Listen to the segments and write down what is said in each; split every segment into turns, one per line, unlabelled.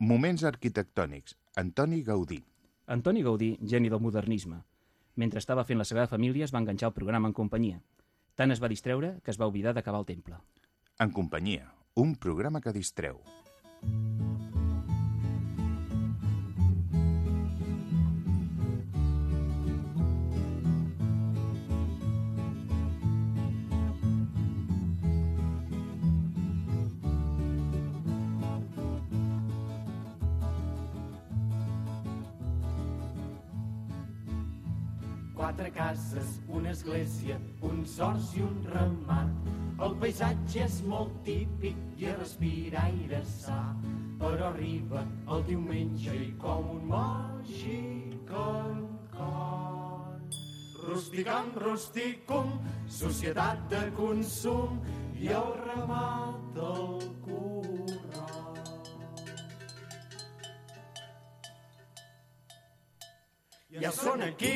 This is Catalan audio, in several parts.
Moments arquitectònics. Antoni Gaudí.
Antoni Gaudí, geni del modernisme. Mentre estava fent la Sagrada Família es va enganxar el programa en companyia. Tant es va distreure que es va oblidar d'acabar el temple.
En companyia. Un programa que distreu.
Quatre cases, una església, un sors i un ramat. El paisatge és molt típic i a respirar aire sa. Però arriba el diumenge i com un màgic encant. Rusticam, rusticum, societat de consum i el ramat al corral. Ja són aquí,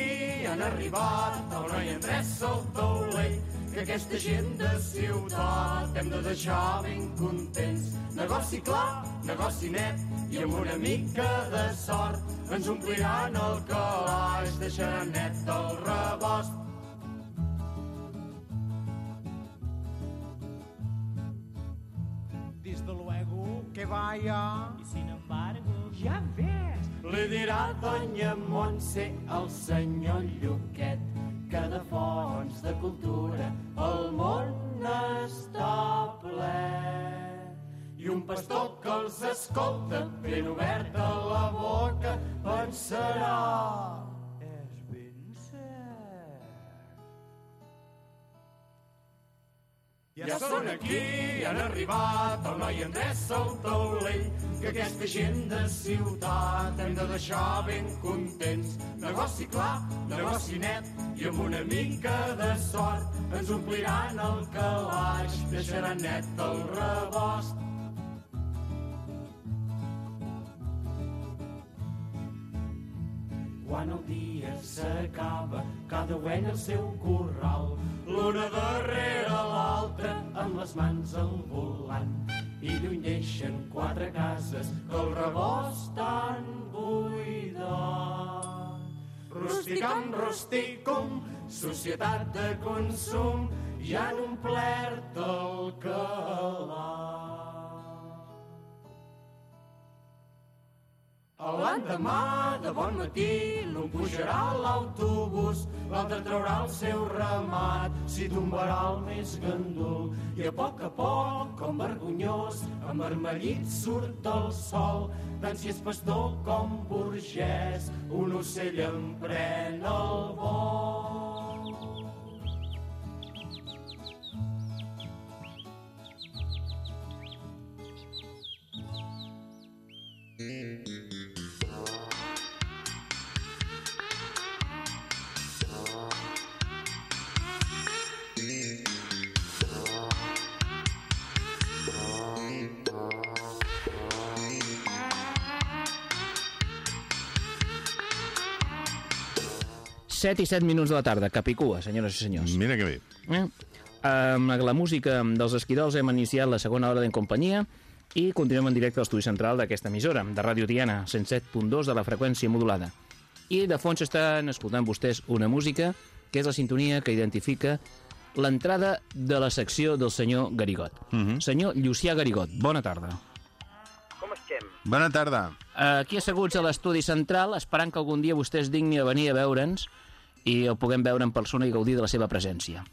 han arribat el noi Andrés el taulell, que aquesta gent de ciutat hem de deixar ben contents. Negoci clar, negoci net, i amb una mica de sort ens ompliran el calaix, deixaran net el rebost.
Desde luego que vaya.
Y sin embargo,
Ya ves.
Li dirà doña Montse al senyor Lluquet que de fonts de cultura el món està ple. I un pastor que els escolta ben oberta la boca pensarà Ja són aquí, han arribat el noi Andrés al taulell, que aquesta gent de ciutat hem de deixar ben contents. Negoci clar, negoci net, i amb una mica de sort ens ompliran el calaix, deixaran net el rebost. Quan el dia s'acaba, cada ovella al seu corral, l'una darrere l'altra, amb les mans al volant. I lluny deixen quatre cases que el rebost tan buidat. Rusticam, rusticum, societat de consum, ja han omplert el L'endemà, de bon matí, l'un pujarà a l'autobús, l'altre traurà el seu ramat, s'hi tombarà el més gandul. I a poc a poc, com vergonyós, envermellit surt el sol, tant si és pastor com burgès, un ocell emprèn el vol.
Set i set minuts de la tarda, Capicua, senyores i senyors.
Mira que bé.
Eh? Amb la música dels esquirols hem iniciat la segona hora d'en companyia i continuem en directe a l'estudi central d'aquesta emissora, de Ràdio Tiana, 107.2 de la freqüència modulada. I de fons estan escoltant vostès una música que és la sintonia que identifica l'entrada de la secció del senyor Garigot.
Mhm.
Senyor Llucià Garigot, bona tarda.
Com estem?
Bona tarda.
Aquí asseguts a l'estudi central, esperant que algun dia vostè es digni a venir a veure'ns i el puguem veure en persona i gaudir de la seva presència.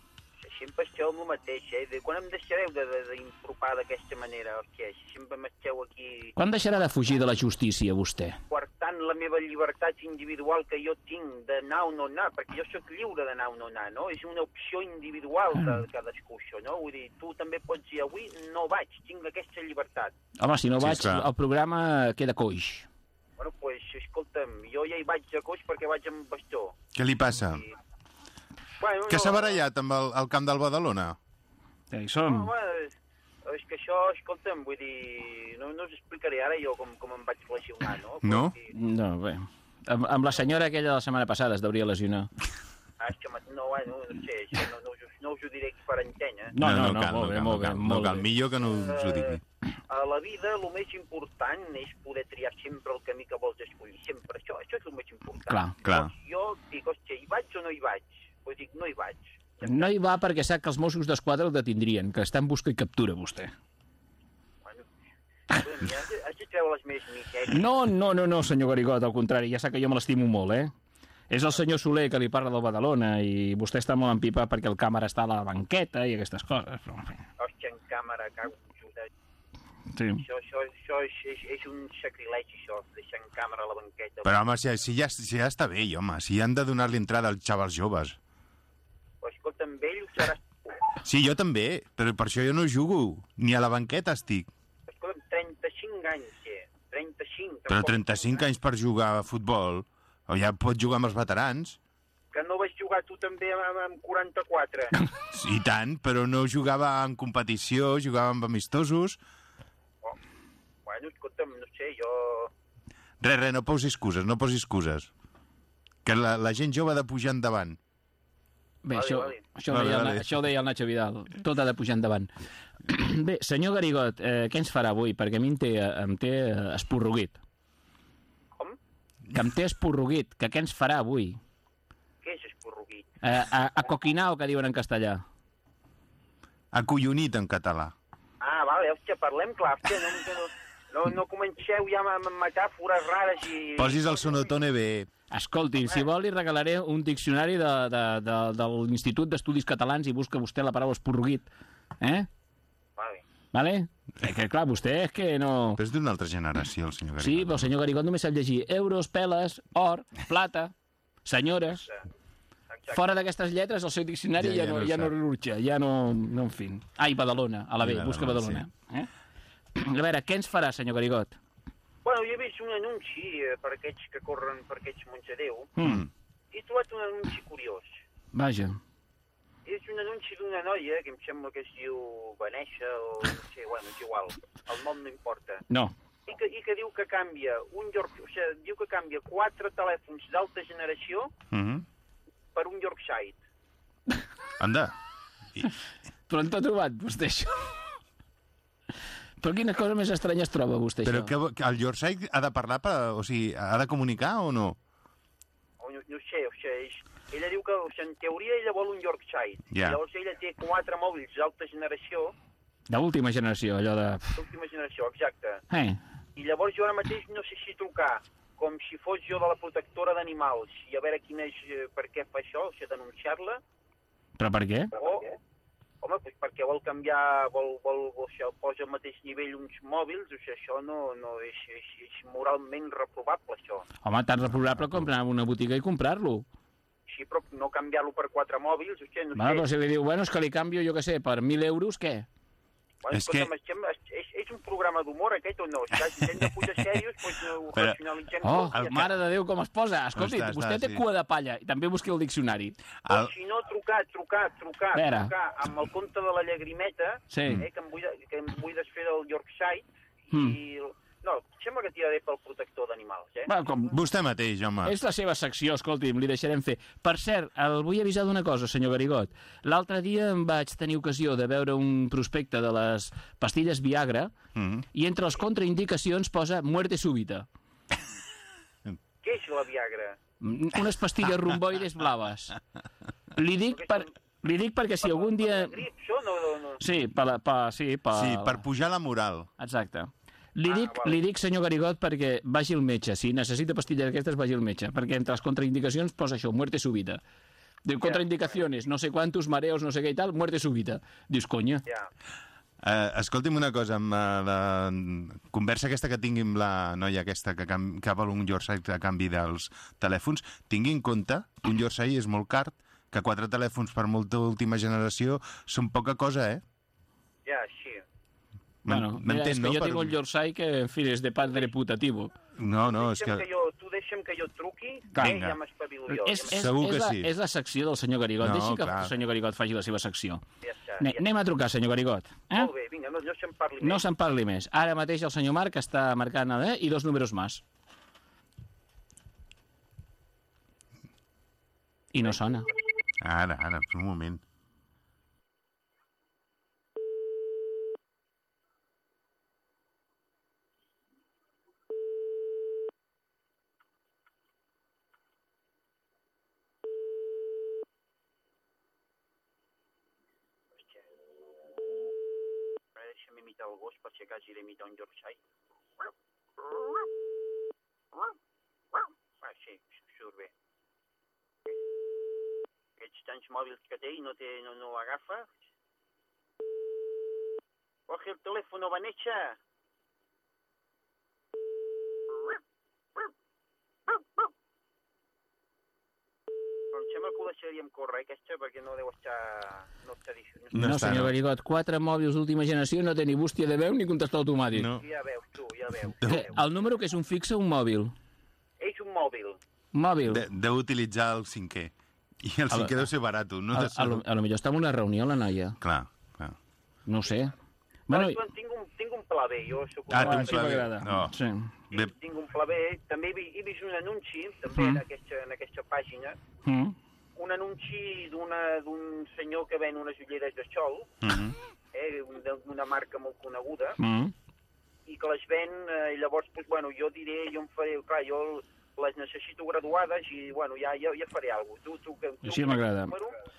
Sempre esteu amb el mateix, eh? De quan em deixareu de- de- d'impropar d'aquesta manera, o què? Si sempre m'esteu aquí
Quan deixarà de fugir de la justícia, vostè?
quartant la meva llibertat individual que jo tinc d'anar o no anar, perquè jo sóc lliure d'anar o no anar, no? És una opció individual de cadascú, això, no? Vull dir, tu també pots dir, avui no vaig, tinc aquesta llibertat.
Home, si no
Sí,
vaig,
esclar.
el programa queda coix.
Bueno, doncs, pues, escolta'm, jo ja hi vaig a coix perquè vaig amb bastó.
Què li passa?
I... Bueno,
Que s'ha barallat amb el, el camp del Badalona?
Ja hi
No,
som.
bueno, és, és que això, escolta'm, vull dir, no, no us explicaré ara jo com, com em vaig lesionar, no?
No?
Dir,
No, bé. Amb, amb la senyora aquella de la setmana passada es deuria lesionar.
ah, és que no, bueno, no sé, no, no, us, no us ho diré per antena.
No, no, no,
cal,
molt bé,
cal,
molt bé,
cal,
molt
no cal.
bé.
Millor que no us ho digui.
A la vida el més important és poder triar sempre el camí que vols escollir, sempre. Això, això és el més important.
Clar,
clar.
Llavors, jo dic, hòstia, hi vaig o no hi vaig? Pues dic, no hi vaig.
No hi va perquè sap que els Mossos d'Esquadra el detindrien, que està en busca i captura, vostè.
Bueno, escolta'm, has, de, has de treure les meves misèries.
No, no, no, no, senyor Garigot, al contrari, ja sap que jo me l'estimo molt, eh? És el senyor Soler que li parla del Badalona i vostè està molt en pipa perquè el càmera està a la banqueta i aquestes coses. Però,
Hòstia, en càmera, cago en Judes.
Sí.
Això, això, això és, és, és un sacrilegi, això, deixar en càmera la banqueta.
Però, home, si, si, ja, si ja està bé, home, si han de donar-li entrada als xavals joves.
Però, escolta, amb ell seràs tu.
Sí, jo també, però per això jo no jugo. Ni a la banqueta estic.
Escolta'm, 35 anys, eh? 35.
Però
tampoc
35 anys per jugar a futbol, o ja pots jugar amb els veterans.
Que no vas jugar tu també amb, amb 44.
I tant, però no jugava en competició, jugava amb amistosos.
Bueno, escolta'm, no sé, jo...
Res, res, no posis excuses, no posis excuses. Que la, la gent jove ha de pujar endavant.
Bé,
Vale,
això,
vale.
això,
Vale,
deia, el
vale.
això ho deia el Nacho Vidal. Tot ha de pujar endavant. Bé, senyor Garigot, eh, què ens farà avui? Perquè a mi em té, em té esporruguit.
Com?
Que em té esporruguit. Que què ens farà avui?
Què és esporruguit?
Eh, a, a coquinao, que diuen en castellà.
Acollonit en català.
Ah, vale, hòstia, parlem clar, hòstia, no, no, no, no comenceu ja amb, metàfores rares i...
Posis el sonotone bé.
Escolti, si vol li regalaré un diccionari de, de, de, de l'Institut d'Estudis Catalans i busca vostè la paraula esporruguit. Eh?
Vale.
Vale? Eh, que clar, vostè és que no...
Però és d'una altra generació, el senyor
Sí,
Garriga.
però el senyor Garigot només sap llegir euros, peles, or, plata, senyores... Fora d'aquestes lletres, el seu diccionari
Ja,
ja,
ja
no,
no
ja no rurxa, ja no, no, en fi. Ai, Badalona, a la B, busca
Badalona,
Badalona. Eh? A veure, què ens farà, senyor Garigot?
Bueno, jo he vist un anunci eh, per aquests que corren per aquests Montsedeu
Mm.
i he trobat un anunci curiós.
Vaja.
És un anunci d'una noia que em sembla que es diu Vanessa o no sé, bueno, és igual. El nom no importa.
No.
I que, i que diu que canvia un York, o sigui, diu que canvia quatre telèfons d'alta generació
Mhm.
per un Yorkshire.
Anda.
Però on t'ha trobat, vostè, això? Però quina cosa més estranya es troba, vostè,
Però
això?
que, que el Yorkshire ha de parlar, per, o sigui, ha de comunicar o no?
No, no sé, o sigui, és, ella diu que o sigui, en teoria ella vol un Yorkshire.
Ja.
Llavors ella té quatre mòbils d'alta generació,
D'última generació, allò de...
d'última generació, exacte.
Eh,
I llavors jo ara mateix no sé si trucar com si fos jo de la protectora d'animals i a veure quina és, eh, per què fa això, o sigui, denunciar-la,
però per què?
o, home, doncs perquè vol canviar, vol, vol, o sigui, posa al mateix nivell uns mòbils, o sigui, això no, no és, és, és moralment reprovable, això.
Home, tan reprobable com anar a una botiga i comprar-lo.
Sí, però no canviar-lo per quatre mòbils, o sigui, no
Bueno, però
sé.
si li diu, bueno, és que li canvio, jo què sé, per 1.000 euros, què?
Bueno,
És que-
escolta'm, estem, és, és un programa d'humor aquest o no? Si hem de pujar serios, doncs ho
Però-
racionalitzem
Oh,
està.
mare de Déu, com es posa. Escolti,
Està, està,
vostè té
sí.
cua de palla i també busqui el diccionari.
El,
O si no, trucar, trucar, trucar, trucar amb el compte de la llagrimeta,
Sí.
eh, que, em vull, que em vull desfer del Yorkshire,
Mm.
i... No, sembla que tiraré pel protector d'animals, eh?
Va, com...
vostè mateix, home.
És la seva secció, escolti'm, li deixarem fer. Per cert, el vull avisar d'una cosa, senyor Garigot. L'altre dia em vaig tenir ocasió de veure un prospecte de les pastilles Viagra
Mhm.
i entre les contraindicacions posa muerte súbita.
Què és la Viagra?
Mm, Unes pastilles romboides blaves. Li dic, per, li dic perquè si algun dia...
La grip, això no... no, no.
Sí, per, per, sí, per...
Sí, per pujar la moral.
Exacte. Li
Ah,
dic,
vale.
li dic, senyor Garigot, perquè vagi al metge. Si necessita pastilles d'aquestes, vagi al metge. Perquè entre les contraindicacions posa això, muerte súbita. Diu, contraindicaciones, no sé quantos, mareos, no sé què i tal, muerte súbita. Dius, conya.
Ja.
Uh, escolti'm una cosa, amb uh, la conversa aquesta que tingui amb la noia aquesta que, cam que vol un Yorkshire a canvi dels telèfons, tingui en compte que un Yorkshire és molt car, que quatre telèfons per molta última generació són poca cosa, eh?
Ja.
Bueno, mira, és
M'entén,
que
no?
jo
Per-
tinc un Yorkshire que, en fi, és de padre putativo.
No, no, és que...
que... jo, tu deixa'm que jo truqui,
Clar.
eh,
Vinga.
ja m'espavilo jo.
És, és,
Segur
és,
que
la,
sí.
és la secció del senyor Garigot.
No,
Deixi que
clar.
el senyor Garigot faci la seva secció.
Ja està. Ja
anem a trucar, senyor Garigot. Eh?
Molt bé, vinga, no, no se'n parli
No
més.
se'n parli més. Ara mateix el senyor Marc està marcant eh? i dos números més. I no sona.
Ara, ara, un moment.
Imitar el gos, per si acaso he d'imitar un Yorkshire. Ah, sí, surt bé. Aquests tants mòbils que té i no, té, no, no l'agafa. Coge el teléfono, Vanessa. Però em sembla que ho deixaríem córrer, eh, aquesta, perquè no deu estar... No, està, no,
No,
està,
senyor
no.
Garigot, quatre mòbils d'última generació no té ni bústia de veu ni contestar automàtic.
No.
Ja veus, tu, ja veus. Ja veus.
el número que és un fixe o un mòbil?
És un mòbil.
Mòbil.
De, deu utilitzar el cinquè. I el
A
cinquè deu ser barat, no?
A,
De
a,
ser...
lo, a lo millor està en una reunió, la noia.
Clar, clar.
No sé.
Bueno,
Bueno,
tinc, un, tinc un pla B, jo soc
Ah,
un
ah,
un
sí
pla B.
m'agrada.
No.
Sí.
Bé,
tinc, tinc un pla B. També he vist un anunci, també
Mm.
en, aquesta, en aquesta pàgina,
Mm.
Un anunci d'un senyor que ven unes ulleres de sol,
mm -hmm.
eh, un- d'una marca molt coneguda,
Mm.
i que les ven, eh, i llavors, doncs, bueno, jo diré, jo em faré, clar, jo les necessito graduades i, bueno, ja, ja, ja faré alguna cosa. Tu, tu, que, tu
Així m'agrada.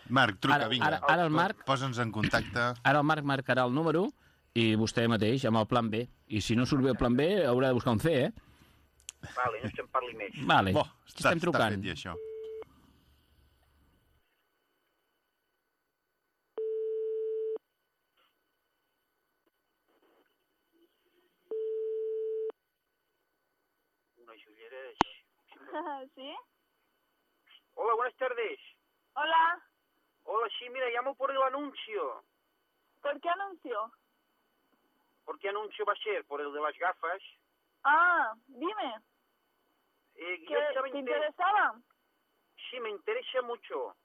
Marc, truca,
Ara-
vinga.
ara- ara el Marc-
Posa'ns en contacte.
Ara el Marc marcarà el número i vostè mateix amb el plan B. I si no surt bé el plan B, haurà de buscar un C, eh?
Vale, no se'n parli més.
Vale,
Bo,
estem
està
trucant.
fet, i això.
¿Sí?
Hola, buenas tardes.
Hola,
Hola, sí, mira, llamo por el anuncio.
¿por qué anuncio?
¿Por qué anuncio va a ser? Por el de las gafas.
Ah, dime,
Eh,
¿qué te
inter-
interesaba?
Sí, me interesa mucho.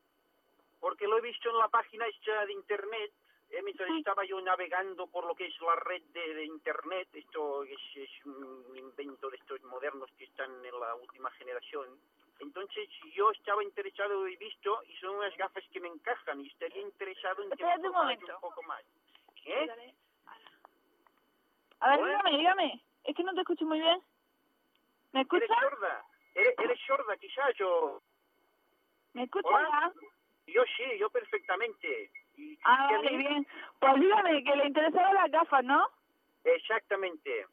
Porque lo he visto en la página esta de internet. Mientras estaba yo navegando por lo que es la red de, de internet. Esto es, es un invento de estos modernos que están en la última generación. Entonces yo estaba interesado y visto y son unas gafas que me encajan y estaría interesado en que me
un
un poco más. ¿Eh?
A ver,
Hola.
dígame, dígame. Es que no te escucho muy bien. ¿Me
¿Eres
escuchas?
sorda? ¿Eres, eres sorda quizás? Yo,
¿Me escuchas?
Yo sí, yo perfectamente. Y,
Ah, vale, bien. Pues dígame, que le interesaban las gafas, ¿no?
Exactamente.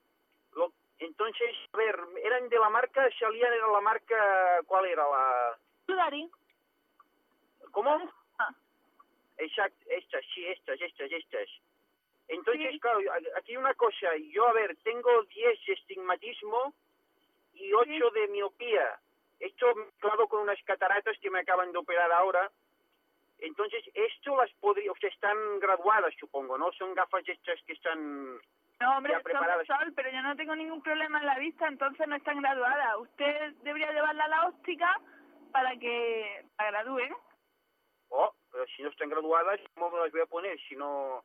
Lo- entonces, a ver, eran de la marca, salían era la marca, ¿cuál era la?
Sudari.
¿Cómo?
Ah,
Exacto, estas, sí, estas, estas, estas. Entonces,
Sí.
claro, aquí una cosa, yo, a ver, tengo 10 de estigmatismo y 8 de miopía. Esto mezclado con unas cataratas que me acaban de operar ahora. Entonces, esto las podría, o sea, están graduadas, supongo, ¿no? Son gafas estas que están...
No, hombre,
Ya
son
preparadas.
de sol, pero yo no tengo ningún problema en la vista, entonces no están graduadas. Usted debería llevarla a la óptica para que la gradúen.
Oh, pero si no están graduadas, ¿cómo me las voy a poner? Si no...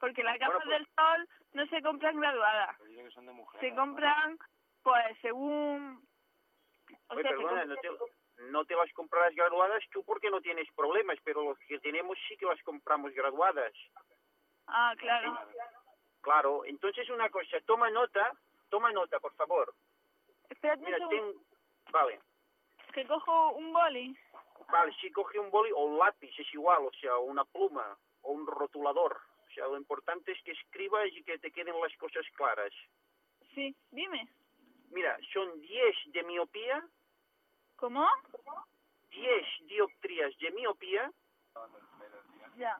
Porque las
Bueno,
gafas
pues-
del sol no se compran graduadas. Se compran, pues, según... O
Oye,
sea, se
perdona,
compran-
no te, no te las comprarás graduadas tú porque no tienes problemas, pero los que tenemos sí que las compramos graduadas.
Ah, claro.
Claro, entonces una cosa, toma nota, toma nota, por favor.
Espérate un
Mira, ten... Vale,
que cojo un boli.
vale, si coge un boli o un lápiz, es igual, o sea, una pluma o un rotulador. O sea, lo importante es que escribas y que te queden las cosas claras.
Sí, dime.
Mira, son 10 de miopía,
¿Cómo?
10 dioptrías de miopía
Ya.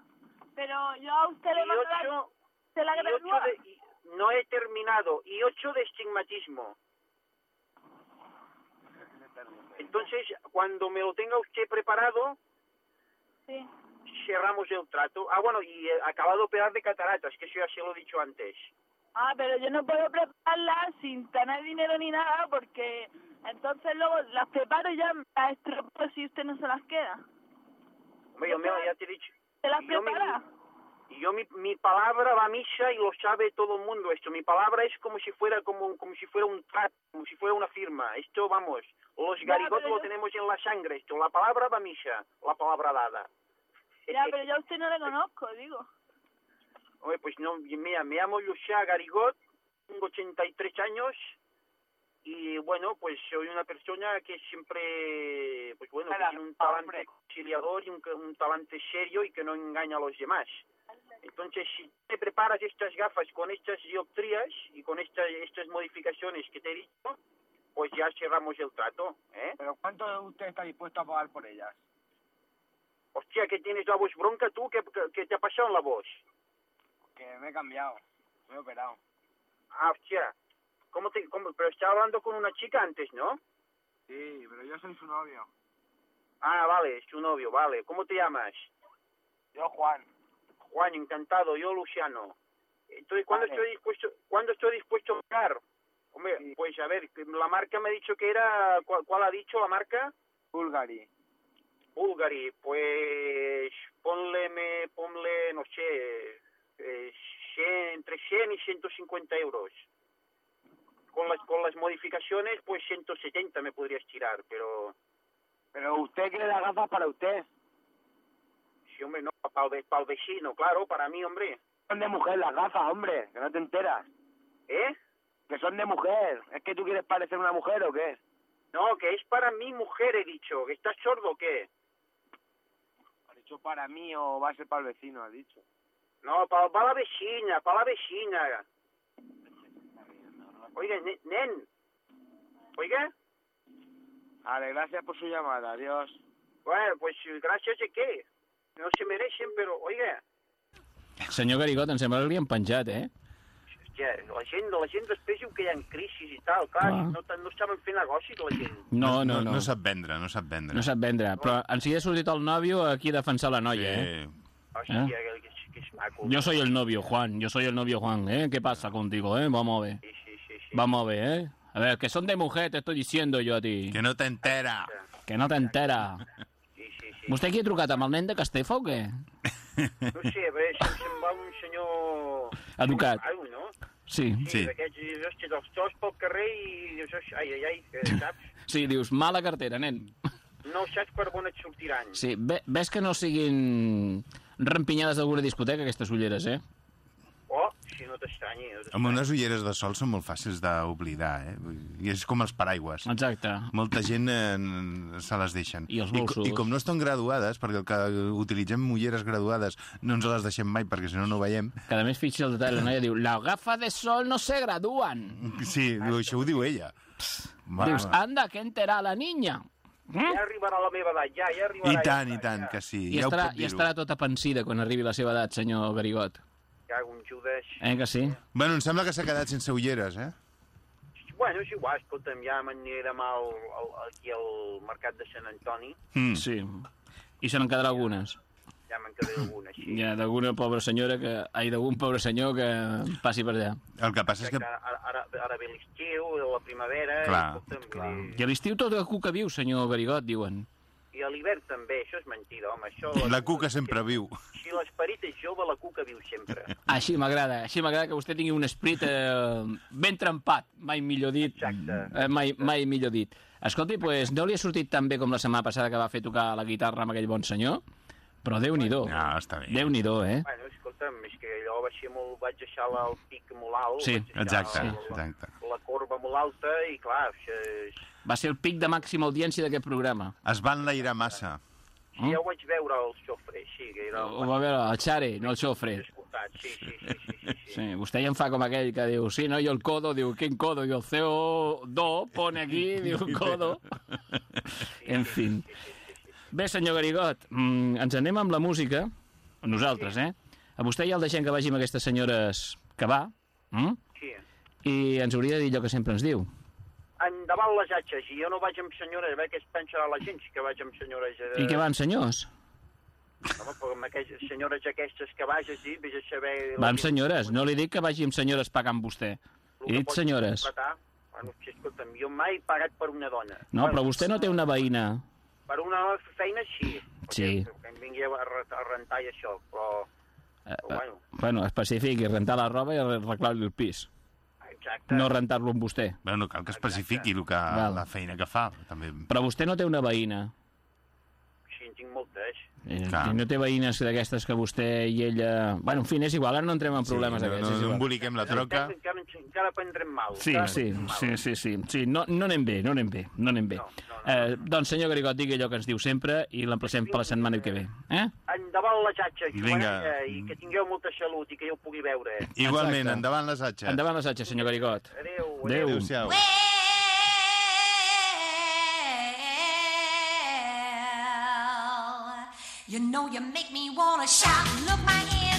Pero yo a usted le mando la,
8
se la
y ocho
gradúa.
de, y- no he terminado, y 8 de estigmatismo. Entonces, cuando me lo tenga usted preparado,
Sí.
cerramos el trato. Ah, bueno, y he acabado de operar de cataratas, que eso ya se lo he dicho antes.
Ah, pero yo no puedo prepararlas sin tener dinero ni nada porque entonces luego las preparo y ya las estropeo si usted no se las queda.
Hombre, yo me, ya te he dicho.
¿Se las prepara?
y yo mi, mi palabra va a misa y lo sabe todo el mundo esto. Mi palabra es como si fuera como, como si fuera un trato, como si fuera una firma. Esto, vamos, los
pero
lo
yo-
tenemos en la sangre. Esto, la palabra va a misa, la palabra dada.
Ya, pero yo a usted no le conozco, digo.
Oye, pues no, mira, me llamo Lucia Garigot, tengo 83 años y bueno, pues soy una persona que siempre, pues bueno, que tiene un talante conciliador y un, un talante serio y que no engaña a los demás. Entonces, si te preparas estas gafas con estas dioptrías y con estas, estas modificaciones que te he dicho, pues ya cerramos el trato, ¿eh?
¿Pero cuánto usted está dispuesto a pagar por ellas?
Hostia, que tienes la voz bronca tú, ¿qué, qué- qué te ha pasado en la voz?
Que me he cambiado. Me he operado.
Ah, hostia. ¿Cómo te, cómo, pero estaba hablando con una chica antes, ¿no?
Sí, pero yo soy su novio.
Ah, vale, es tu novio, vale. ¿Cómo te llamas?
Yo, Juan.
Juan, encantado. Yo, Luciano. Entonces, ¿cuándo
Vale.
estoy dispuesto, ¿cuándo estoy dispuesto a pagar? Hombre,
Sí.
pues a ver, la marca me ha dicho que era, ¿cuál, cuál ha dicho la marca?
Bulgari.
Bulgari, pues ponle, me, ponle, no sé, eh, 100, entre 100 y 150 euros. Con las, con las modificaciones, pues 170 me podrías tirar, pero
Pero usted quiere las gafas para usted.
sí, hombre, no, para el, el vecino, claro, para mí, hombre.
Son de mujer las gafas, hombre, que no te enteras.
¿Eh?
Que son de mujer. ¿Es que tú quieres parecer una mujer o qué?
No, que es para mi mujer, he dicho. ¿Estás sordo o qué?
¿Has dicho para mí o va a ser para el vecino, has dicho?
No, para, para la vecina, para la vecina. Oiga, ne- nen. Oiga,
Vale, gracias por su llamada, adiós.
bueno, pues gracias de qué. No se merecen, pero, oiga,
Senyor Garigot, em sembla que li han penjat, eh?
hòstia, la gent, la gent després diu que hi ha crisis i tal, clar,
Clar.
no, no saben fer negocis la gent.
No, no,
no,
no.
no sap vendre, no sap vendre.
No sap vendre, però en si ha sortit el nòvio aquí a defensar la noia, eh?
Sí.
Hòstia, que, que, maco.
Yo soy el novio, Juan, yo soy el novio, Juan, ¿eh? ¿Qué pasa contigo, eh? Vamos a ver,
Sí, sí, sí, sí.
vamos a ver, ¿eh? A ver, que son de mujer, te estoy diciendo yo a ti.
Que no t'entera.
Que no t'entera.
Sí, sí, sí.
Vostè aquí ha trucat amb el nen de Castefa o què?
No sé, a veure, se'm, se'm va un senyor...
Educat.
Ai, no?
Sí.
Sí,
Sí.
d'aquests, hòstia, dels tos pel carrer i dius, "Oix, ai, ai, ai, que saps?
Sí, dius, mala cartera, nen.
No saps per on et sortiran.
Sí, ve, ves que no siguin rampinyades d'alguna discoteca, aquestes ulleres, eh?
Oh, si no t'estranyi. No
Amb unes ulleres de sol són molt fàcils d'oblidar, eh? I és com els paraigües.
Exacte.
Molta gent eh, se les deixen.
I els bolsos.
I, com no estan graduades, perquè el que utilitzem ulleres graduades no ens les deixem mai perquè si no no ho veiem,
Cada més fixi el detall, la noia diu, la gafa de sol no se gradúan.
sí, això ho diu ella. Va,
Dius,
va.
anda, que entera la niña.
Ja arribarà a la meva edat, ja, ja arribarà.
I tant,
ja,
i tant,
ja.
que sí.
I,
ja
estarà,
dir-ho.
estarà tota pensida quan arribi la seva edat, senyor Garigot.
Cago en Judes.
Eh, que sí?
Bueno, em sembla que s'ha quedat sense ulleres, eh?
Bueno, és igual, escolta'm, ja m'aniré demà al, al, aquí al mercat de Sant Antoni.
Mm.
Sí. I se n'en quedarà algunes.
Ja me'n quedaré alguna.
Hi ha d'alguna pobra senyora que... Ai, d'algun pobre senyor que passi per allà.
El que passa és que...
Ara, ara, ara ve l'estiu, la primavera,
Clar,
i,
clar.
I a l'estiu tot el cuca viu, senyor Garigot, diuen.
i a l'hivern també, això és mentida, home. Això,
La cuca sempre viu.
Si l'esperit és jove, la cuca viu sempre.
Així m'agrada, així m'agrada que vostè tingui un esprit eh, ben trempat, mai millor dit.
Exacte.
Eh, mai, mai millor dit. Escolti, pues, no li ha sortit tan bé com la setmana passada que va fer tocar la guitarra amb aquell bon senyor? Però Déu-n'hi-do.
No, està bé.
Déu-n'hi-do, eh?
Bueno, escolta'm, és que allò va ser molt... Vaig deixar la, el pic molt alt.
Sí,
Exacte,
la,
exacte.
la corba molt alta i, clar, això és...
Va ser el pic de màxima audiència d'aquest programa.
Es va enlairar massa.
Sí, ja ho vaig veure al xofre, sí, que era
Ho va veure el Xare, no el Xofre.
sí, sí, sí, sí, sí, sí.
Sí, vostè ja em fa com aquell que diu, sí, no, jo el codo, diu, quin codo? Diu, el CO2 pone aquí, diu, codo. En fin. Bé, senyor Garigot, mm, ens anem amb la música, nosaltres, eh? A vostè ja el deixem que vagi amb aquestes senyores que va, mm?
sí.
i ens hauria de dir allò que sempre ens diu.
Endavant les atxes, i jo no vaig amb senyores, a veure què es pensarà la gent si que vaig amb senyores... Eh,
I què van, senyors?
Home, però amb aquestes senyores aquestes que vages, sí, vés a saber...
Va amb senyores, no li dic que vagi amb senyores pagant vostè. He dit senyores.
Bueno, sí, escolta'm, jo mai he pagat per una dona.
No, però vostè no té una veïna.
Per una feina, sí.
Sí.
Que em vingui a, a rentar i això, però...
Eh,
però bueno,
Bueno, especifiqui, rentar la roba i arreglar-li el pis.
exacte.
No rentar-lo amb vostè.
Bueno, cal que especifiqui el que,
Val.
la feina que fa. També.
Però vostè no té una veïna.
Sí, en tinc moltes.
Eh,
Clar.
No té veïnes d'aquestes que vostè i ella... Bueno, en fi, és igual, ara no entrem en problemes
no,
aquests.
no, no
igual.
emboliquem la troca.
Encara, encara prendrem mal.
Sí,
encara
sí, sí, sí, sí, sí. No, no anem bé, no anem bé, no anem bé.
No, no, no.
Eh, doncs, senyor Garigot, digui allò que ens diu sempre i l'emplacem per la setmana que ve. Eh?
Endavant la xatxa,
Vinga.
Joanella, i que tingueu molta salut i que jo ho pugui veure.
Igualment,
Exacte.
endavant les atxes.
Endavant les atxes, senyor Garigot.
Adéu.
Adéu.
Adéu-siau.
Well, you know you make me wanna shout. Look, my hands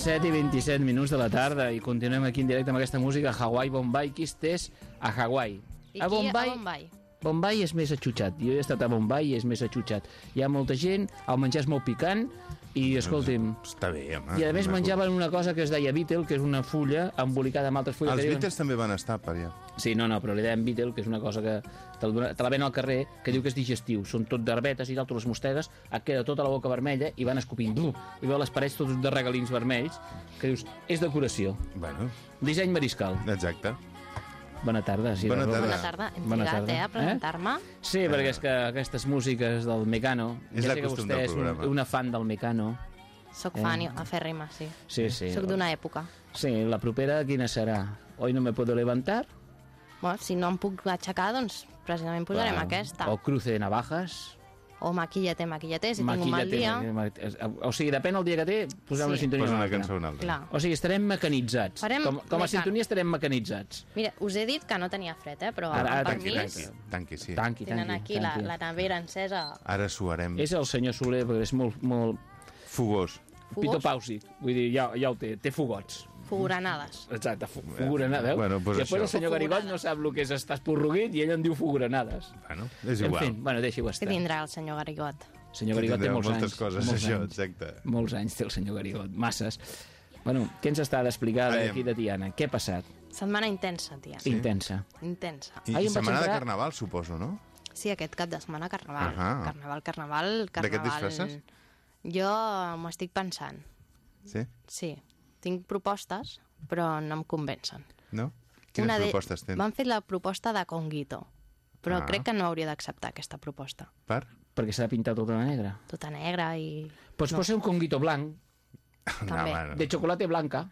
7 i 27 minuts de la tarda i continuem aquí en directe amb aquesta música Hawaii Bombay. Qui estès a Hawaii?
I aquí a Bombay.
Bombay és més atxutxat. Jo he estat a Bombay i és més atxutxat. Hi ha molta gent, el menjar és molt picant i, escolti'm,
Està bé, home.
i a més
Una-
menjaven una cosa que es deia beetle, que és una fulla embolicada amb altres fulles.
Els
que diuen-
Beatles també van estar per allà.
Sí, no, no, però li deien beetle, que és una cosa que te la, te la ven al carrer, que diu que és digestiu. Són tot d'herbetes i les mostegues, et queda tota la boca vermella i van escopint. Blu, I veu les parets tots de regalins vermells, que dius, és decoració.
Bueno,
Disseny mariscal.
exacte.
Bona tarda. Sí,
Bona tarda.
Bona tarda. Hem
Bona
trigat,
tarda.
eh, a presentar-me.
Sí, perquè és que aquestes músiques del Mecano...
És
ja
la
sé que
costum
vostè
del
és un, una fan del Mecano.
Soc
Eh.
fan, a fer rima, sí.
Sí, sí.
Soc d'una època.
Sí, la propera quina serà? Hoy no me puedo levantar?
Bueno, si no em puc aixecar, doncs precisament posarem
Va.
aquesta.
O cruce de navajas?
O maquillate, maquillate, si tinc un mal dia.
maquillate. O sigui, depèn del dia que té, posar
Sí.
una sintonia
Posa
o
una
altra.
cançó una altra.
Clar.
O sigui, estarem mecanitzats.
Farem
com, com a
mecan-
sintonia estarem mecanitzats.
Mira, us he dit que no tenia fred, eh? però
Ara- ara
per
tanqui,
mi
tanqui.
Tanqui, sí.
Tanqui,
tenen
tanqui.
aquí la,
tanqui.
la nevera encesa.
Ara suarem.
És el senyor Soler, perquè és molt... molt...
Fogós.
Fogós?
Pitopausi. Vull dir, ja, ja ho té. Té fogots.
Fogoranades.
Exacte, fu- fogoranada, veus?
Bueno, pues
I després
això.
el senyor Garigot no sap el que és estar esporruguit i ell en diu fogoranades.
Bueno, és
En
igual.
fi, bueno, deixi-ho
Què
estar.
tindrà el senyor Garigot?
El senyor Garigot té molts
moltes
anys.
coses,
molts
això,
anys.
exacte.
Molts anys té el senyor Garigot, masses. Bueno, què ens està d'explicar d'aquí de Tiana? Què ha passat?
Setmana intensa, tia.
Sí. Intensa.
Intensa.
I,
Ai,
i setmana de
entrar-
carnaval, suposo, no?
Sí, aquest cap de setmana carnaval.
Ahà.
Carnaval, carnaval,
De què et
carnaval...
disfresses?
Jo m'ho estic pensant.
Sí?
Sí, tinc propostes, però no em convencen.
No? Quines
de-
propostes tens?
M'han fet la proposta de Conguito, però
Ah.
crec que no hauria d'acceptar aquesta proposta.
Per?
Perquè s'ha de pintar tota la negra.
Tota negra i...
Pues
No.
pot ser un conguito blanc,
També.
no.
de xocolate blanca.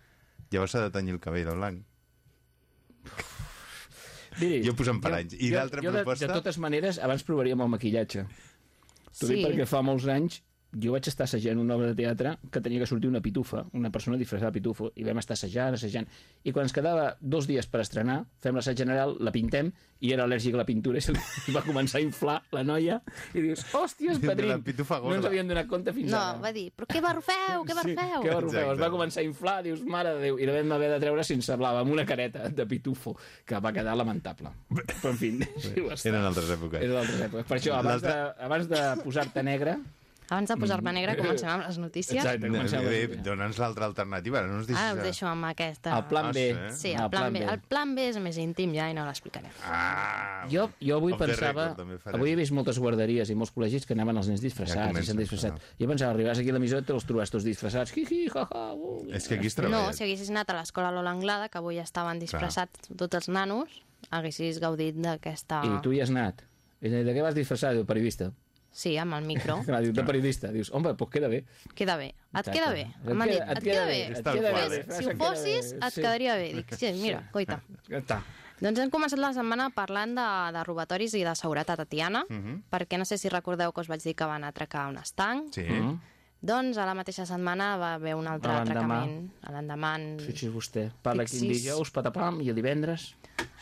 Llavors s'ha de tenyir el cabell de blanc.
Miri,
Jo posant per anys. I l'altra
jo de-
proposta?
De, totes maneres, abans provaríem el maquillatge. T'ho dic
Sí.
perquè fa molts anys jo vaig estar assajant una obra de teatre que tenia que sortir una pitufa, una persona disfressada de pitufo, i vam estar assajant, assajant. I quan ens quedava dos dies per estrenar, fem l'assaig general, la pintem, i era al·lèrgic a la pintura, i se li va començar a inflar la noia, i dius, hòsties,
pitufa
no ens havíem donat compte fins
No,
ara.
va dir, però què barrufeu, què barrufeu?
Que barrufeu, es
Exacte.
va començar a inflar, dius, mare de Déu, i la vam haver de treure sense blava, amb una careta de pitufo, que va quedar lamentable. Però, en fi, estar.
Eren altres èpoques.
Eren altres èpoques. Per això, abans de, abans de posar-te negre...
Abans de posar-me negre, comencem amb les notícies.
Exacte, comencem amb les-
Dona'ns l'altra alternativa, ara no ens deixis...
Ara us deixo amb aquesta...
El plan
Ah,
B.
sí?
Sí, el plan, B. El plan B és més íntim ja i no l'explicaré.
Ah,
Jo, jo avui pensava...
record.
Avui he vist moltes guarderies i molts col·legis que anaven els nens disfressats,
Ja
s'han disfressat.
no?
Jo pensava, arribaràs aquí a l'emissora i te els trobes tots disfressats. Hi, hi, ha, ha, uh.
És que aquí es
No,
treballa.
si haguessis anat a l'escola Lola Anglada, que avui estaven disfressats tots els nanos, haguessis gaudit d'aquesta...
I tu hi has anat. I de què vas disfressar? Diu, periodista.
Sí, amb el micro.
Clar, diu, de periodista. Dius, home, doncs queda bé.
Queda bé. Et
Exacte.
queda bé.
Et
M'han dit,
queda-
et queda bé.
et queda bé.
Fes- Si
Et
ho fossis,
bé.
et
Sí.
quedaria bé. Dic, sí, mira, coita.
Ja està.
Doncs hem començat la setmana parlant de, de robatoris i de seguretat a Tiana,
Mhm.
perquè no sé si recordeu que us vaig dir que van atracar un estanc.
Sí.
Mm.
Doncs a la mateixa setmana va haver un altre
A
atracament. A l'endemà en-
Fixi vostè. Parla
Fixis.
dijous, patapam, i el divendres...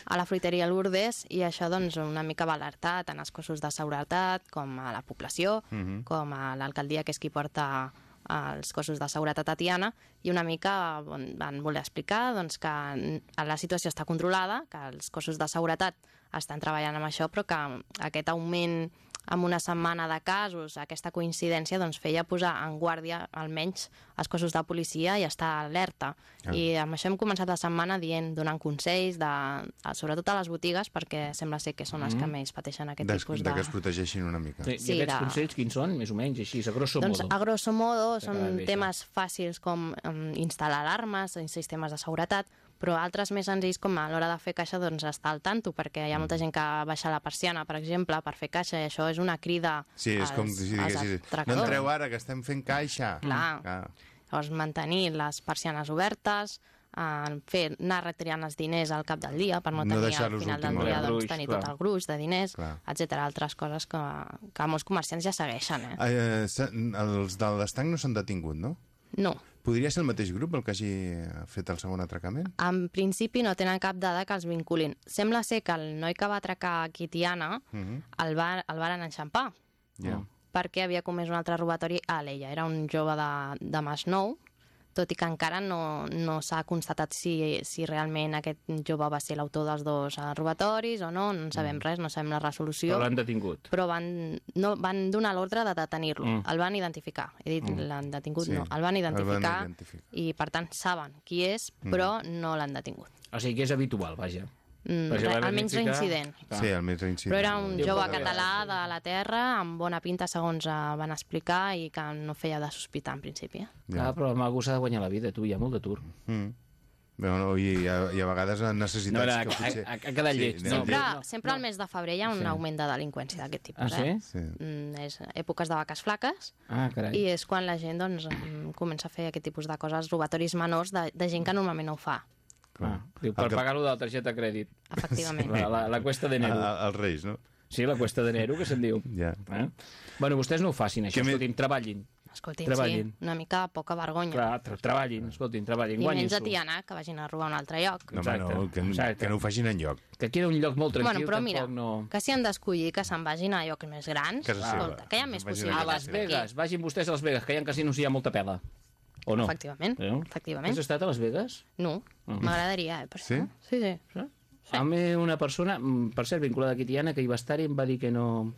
a la fruiteria Lourdes i això doncs una mica va alertar tant els cossos de seguretat com a la població,
Mhm.
com a l'alcaldia que és qui porta els cossos de seguretat a Tiana i una mica van voler explicar doncs, que la situació està controlada, que els cossos de seguretat estan treballant amb això, però que aquest augment en una setmana de casos, aquesta coincidència doncs, feia posar en guàrdia almenys els cossos de policia i estar alerta.
Ah.
I amb això hem començat la setmana dient, donant consells, de, a- sobretot a les botigues, perquè sembla ser que són les que més pateixen aquest
De,
tipus
de
de...
que es protegeixin una mica.
Sí,
Sí,
I aquests
de-
consells quins són? Més o menys, així, a grosso
Doncs,
modo.
a grosso modo, són temes fàcils com um, instal·lar alarmes, sistemes de seguretat, però altres més senzills com a l'hora de fer caixa doncs estar al tanto, perquè hi ha
Mm.
molta gent que baixa la persiana, per exemple, per fer caixa, i això és una crida
Sí, és com
als-
si
als
diguessis, no entreu ara, que estem fent caixa.
Clar.
Clar.
Llavors, mantenir les persianes obertes, eh, fer, anar retirant els diners al cap del dia per no,
No
tenir al final del dia doncs,
Gruix,
tenir
clar.
tot el gruix de diners, etc. Altres coses que, que molts comerciants ja segueixen, eh?
Eh, se- els de l'estanc no s'han detingut, no?
No.
Podria ser el mateix grup el que hagi fet el segon atracament?
En principi no tenen cap dada que els vinculin. Sembla ser que el noi que va atracar aquí a Tiana
Mhm.
el, va, el varen enxampar
Ja.
perquè havia comès un altre robatori a l'ella. Era un jove de, de Masnou, tot i que encara no, no s'ha constatat si, si realment aquest jove va ser l'autor dels dos eh, robatoris o no, no en sabem res, no sabem la resolució.
Però l'han detingut.
però van, no, van donar l'ordre de detenir-lo.
Mm.
El van identificar. He dit l'han detingut,
Sí,
no. El van
el van
identificar,
identificar.
i, per tant, saben qui és, però no l'han detingut.
O sigui que és habitual, vaja.
Mm, re, almenys reincident.
Clar.
Sí, més reincident.
Però era un jove català de la terra, amb bona pinta, segons eh, van explicar, i que no feia de sospitar, en principi. eh?
Clar, però el maco s'ha de guanyar la vida, tu, hi ha molt d'atur.
Mm. Bueno, no, i, a, i a vegades en necessitats
No, era-
que potser...
ha- ha quedat lleig, no.
Sempre,
no,
sempre al mes de febrer hi ha un
Sí.
augment de delinqüència d'aquest tipus.
Ah, sí?
Eh?
Sí.
Mm, és èpoques de vaques flaques,
Ah, carai.
i és quan la gent doncs, mm, comença a fer aquest tipus de coses, robatoris menors, de, de gent que normalment no ho fa,
Ah, diu, per
que-
pagar-lo de la targeta de crèdit.
efectivament.
La, la, la cuesta de
A,
enero.
a, als Reis, no?
Sí, la cuesta d'enero, que se'n diu.
Ja.
Eh? Bueno, vostès no ho facin, això.
Què me-
Escolti'm, treballin.
Escolti'm,
Treballin.
sí, una mica poca vergonya.
Clar, tra treballin, escolti'm, treballin.
I menys a
guanyin-s'ho.
Tiana, que vagin a robar a un altre lloc.
No, home, no, que,
exacte.
que no ho facin enlloc.
Que aquí era un lloc molt tranquil,
bueno, però mira,
no...
que si han d'escollir que se'n vagin a llocs més grans,
Casa
escolta, que hi ha més
Vagin a
possibilitats
Las
que
Vegas, vagin vostès a Las Vegas, que hi ha casinos i hi ha molta pela. O no?
Efectivament,
Eh?
efectivament.
Has estat a Las Vegas?
No, m'agradaria, eh, per
Sí?
això. Sí, sí.
A mi una persona, mm, per cert, vinculada a Tiana, que hi va estar i em va dir que no...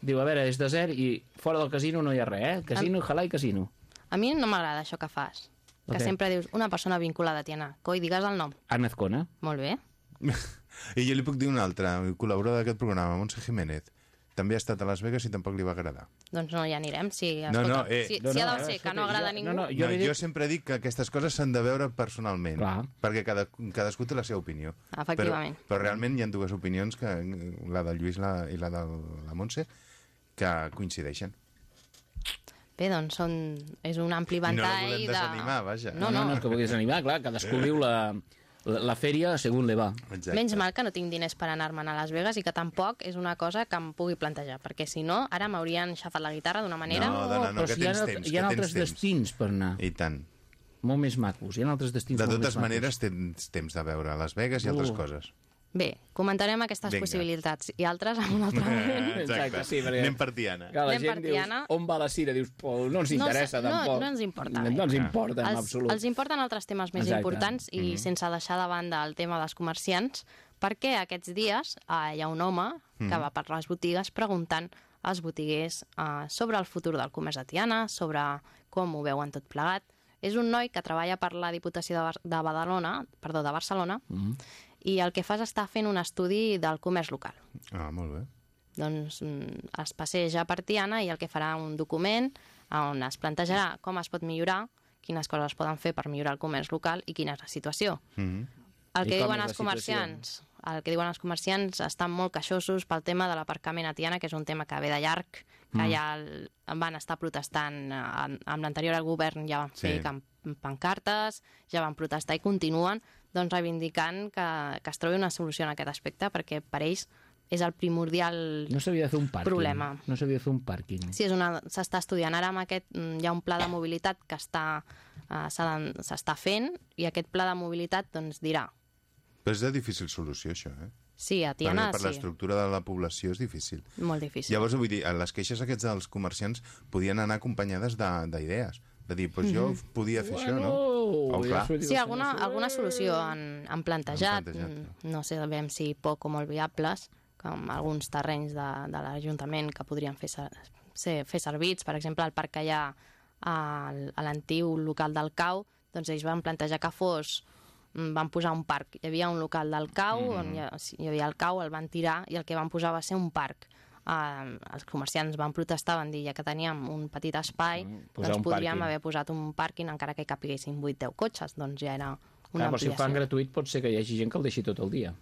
Diu, a veure, és desert i fora del casino no hi ha res, eh? Casino, halà i casino.
A mi no m'agrada això que fas. Que
Ok.
sempre dius una persona vinculada a Tiana. Coi, digues el nom.
Anna Azcona.
Molt bé.
I jo li puc dir una altra, col·laboradora d'aquest programa, Montse Jiménez. També ha estat a Las Vegas i tampoc li va agradar.
Doncs no hi anirem. Si,
No,
escolta,
no, eh,
si,
no,
si ha
no,
de
eh,
ser que no agrada a ningú...
no, no,
Jo, no, jo sempre dic que aquestes coses s'han de veure personalment,
Clar.
perquè cada, cadascú té la seva opinió.
Efectivament.
Però, però realment hi ha dues opinions, que la del Lluís la, i la de la Montse, que coincideixen.
Bé, doncs són, és un ampli
I no la
ventall
volem
de...
desanimar, vaja.
No,
no,
no,
no és que vulgui desanimar, clar, cadascú viu la, la, la fèria segons le va.
Exacte.
Menys mal que no tinc diners per anar-me'n a Las Vegas i que tampoc és una cosa que em pugui plantejar, perquè si no, ara m'haurien xafat la guitarra d'una manera...
No, dona, no,
però
que
si hi ha,
tens temps,
hi ha altres
tens temps.
destins per anar,
I tant.
molt més macos. Hi ha altres destins
De totes maneres, tens temps de veure Las Vegas i altres
Uh.
coses.
Bé, comentarem aquestes
Vinga.
possibilitats i altres en un altre moment.
Exacte, sí, perquè-
Anem per Tiana.
Que la
Anem
gent
per
dius,
Tiana.
on va la Cira? Dius, oh, no ens
No
interessa,
no-
tampoc.
no ens importa,
No,
bé.
ens importa, en
els,
absolut.
els importen altres temes més
Exacte.
importants i
Mhm.
sense deixar de banda el tema dels comerciants, perquè aquests dies eh, hi ha un home que
Mhm.
va per les botigues preguntant als botiguers eh, sobre el futur del comerç de Tiana, sobre com ho veuen tot plegat. És un noi que treballa per la Diputació de, Bar de Badalona, perdó, de Barcelona,
Mhm.
I el que fa és estar fent un estudi del comerç local
Ah, molt bé.
doncs mm, es passeja per Tiana i el que farà un document on es plantejarà com es pot millorar, quines coses es poden fer per millorar el comerç local i quina és la situació.
Mhm.
El
I
que diuen els comerciants, el que diuen els comerciants estan molt queixosos pel tema de l'aparcament a Tiana, que és un tema que ve de llarg, que
Mm.
ja el, van estar protestant eh, amb l'anterior al govern ja van fer
Sí.
camp pancartes, ja van protestar i continuen doncs reivindicant que, que es trobi una solució en aquest aspecte perquè per ells és el primordial
No s'havia de fer un pàrquing.
Problema.
No s'havia de fer un pàrquing.
Sí, és una- s'està estudiant ara amb aquest, mm, hi ha un pla de mobilitat que està eh, de- s'està fent i aquest pla de mobilitat doncs dirà
Però és de difícil solució, això, eh?
sí, a Tiana
Perquè per
sí,
l'estructura de la població és difícil.
molt difícil.
Llavors, vull dir, les queixes aquests dels comerciants podien anar acompanyades de- d'idees. De, dir, doncs jo podia fer això, no? Oh, clar.
Sí, alguna, alguna solució han, han plantejat,
Han plantejat,
mm, no sé sabem si poc o molt viables, com alguns terrenys de, de l'Ajuntament que podrien fer, ser, ser, fer servits, per exemple, el parc que hi ha al- a l'antiu local del CAU, doncs ells van plantejar que fos mm, van posar un parc. Hi havia un local del CAU, mm. on hi havia el CAU, el van tirar i el que van posar va ser un parc. Uh, els comerciants van protestar, van dir ja que teníem un petit espai,
Mm, posar
doncs podríem
pàrquing.
haver posat un pàrquing encara que hi capiguessin 8-10 cotxes, doncs ja era una
Clar, però si ho
ampliació.
fan gratuït pot ser que hi hagi gent que el deixi tot el dia.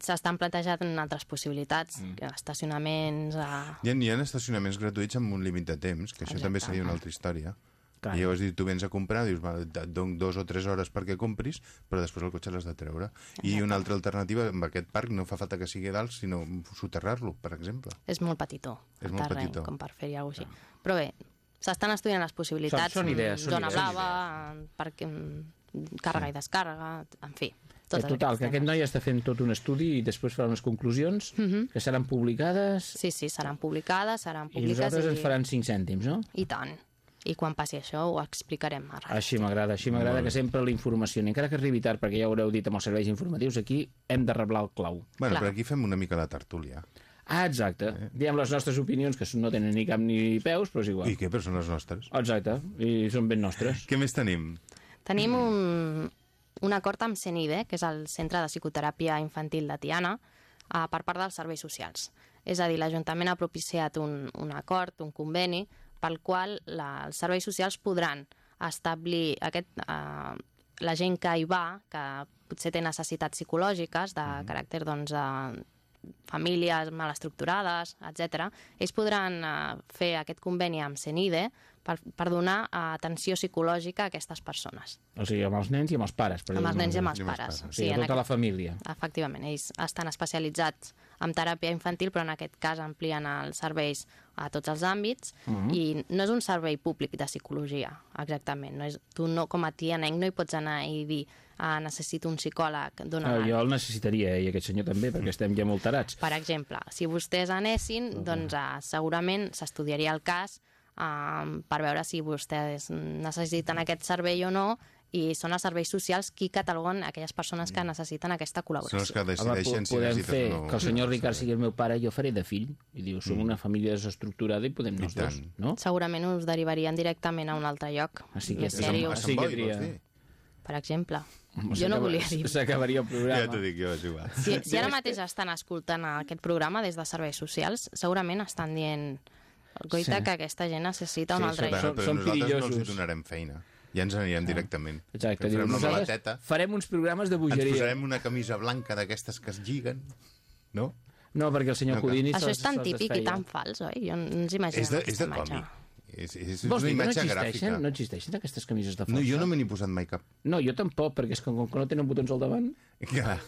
S'estan plantejant altres possibilitats, mm. estacionaments... Uh...
Hi ha, hi ha estacionaments gratuïts amb un límit de temps, que això
Exacte.
també seria una altra història.
Clar.
I llavors tu vens a comprar, dius, va, et dono dos o tres hores perquè compris, però després el cotxe l'has de treure. I una altra alternativa, amb aquest parc no fa falta que sigui dalt, sinó soterrar-lo, per exemple.
És molt petitó,
És molt
terreny,
petitó.
com per fer-hi alguna cosa així. Però bé, s'estan estudiant les possibilitats.
Són- són idees, són
Zona
idees.
blava, parc, mm, càrrega i descàrrega, en fi.
Eh,
Totes
total,
aquests
que aquest noi està fent tot un estudi i després farà unes conclusions
Mhm.
que seran publicades
Sí, sí, seran publicades, seran
i
públiques
nosaltres ens faran 5 cèntims, no?
I tant. I quan passi això ho explicarem a ràdio.
Així m'agrada, així m'agrada que sempre la informació, encara que arribi tard, perquè ja ho haureu dit amb els serveis informatius, aquí hem de reblar el clau.
Bueno,
Clar.
però aquí fem una mica la tertúlia.
Ah, exacte. Diem les nostres opinions, que no tenen ni cap ni peus, però és igual.
I què? Però són les nostres.
Exacte, i són ben nostres.
Què més tenim?
Tenim un, un acord amb CENIDE, que és el Centre de Psicoteràpia Infantil de Tiana, eh, per part dels serveis socials. És a dir, l'Ajuntament ha propiciat un, un acord, un conveni, pel qual la, els serveis socials podran establir aquest, eh, la gent que hi va, que potser té necessitats psicològiques de caràcter doncs, de famílies mal estructurades, etc. Ells podran eh, fer aquest conveni amb CENIDE per, per donar eh, atenció psicològica a aquestes persones.
O sigui, amb els nens i amb els pares. per
Amb els nens i amb els
manera.
pares.
O sigui,
en
tota la
aquest-
família.
Efectivament, ells estan especialitzats en teràpia infantil, però en aquest cas amplien els serveis a tots els àmbits
Mhm.
i no és un servei públic de psicologia, exactament. No és, tu no, com a tianenc no hi pots anar i dir ah, necessito un psicòleg, dona
Ah, jo el necessitaria, eh, i aquest senyor també, perquè estem ja molt tarats.
Per exemple, si vostès anessin, doncs uh, segurament s'estudiaria el cas uh, per veure si vostès necessiten aquest servei o no i són els serveis socials qui cataloguen aquelles persones que necessiten aquesta col·laboració.
Són els que
Home,
decideixen
po-
si
podem
necessites
fer
o no.
que el senyor Ricard sigui el meu pare i jo faré de fill. I diu, som
Mm.
una família desestructurada i podem anar els dos, no?
Segurament us derivarien directament a un altre lloc.
A
I
psiqui-
és sèrio,
a
A Sant Boi,
psiquiatria.
vols dir?
per exemple.
Home,
Jo no volia dir
S'acabaria el programa.
Ja t'ho dic jo, és igual.
Si, si ara mateix estan escoltant aquest programa des de serveis socials, segurament estan dient goita
Sí.
que aquesta gent necessita un
Sí,
altre
són-
lloc.
Bueno, però
són
nosaltres no els donarem feina. Ja ens anirem directament.
Exacte,
Farem
diu,
una maleteta,
farem uns programes de
ens
bogeria.
posarem una camisa blanca d'aquestes que es lliguen, no?
No, perquè el senyor
No,
Houdini
Això és tan típic i tan fals, oi? Jo no ens imagino
És de, és de
imatge.
còmic. És, és
Vols
una
no
imatge
existeixen?
gràfica.
No existeixen aquestes camises de força?
No, jo no me n'he posat mai cap.
No, jo tampoc, perquè és que com que no tenen botons al davant...
Clar.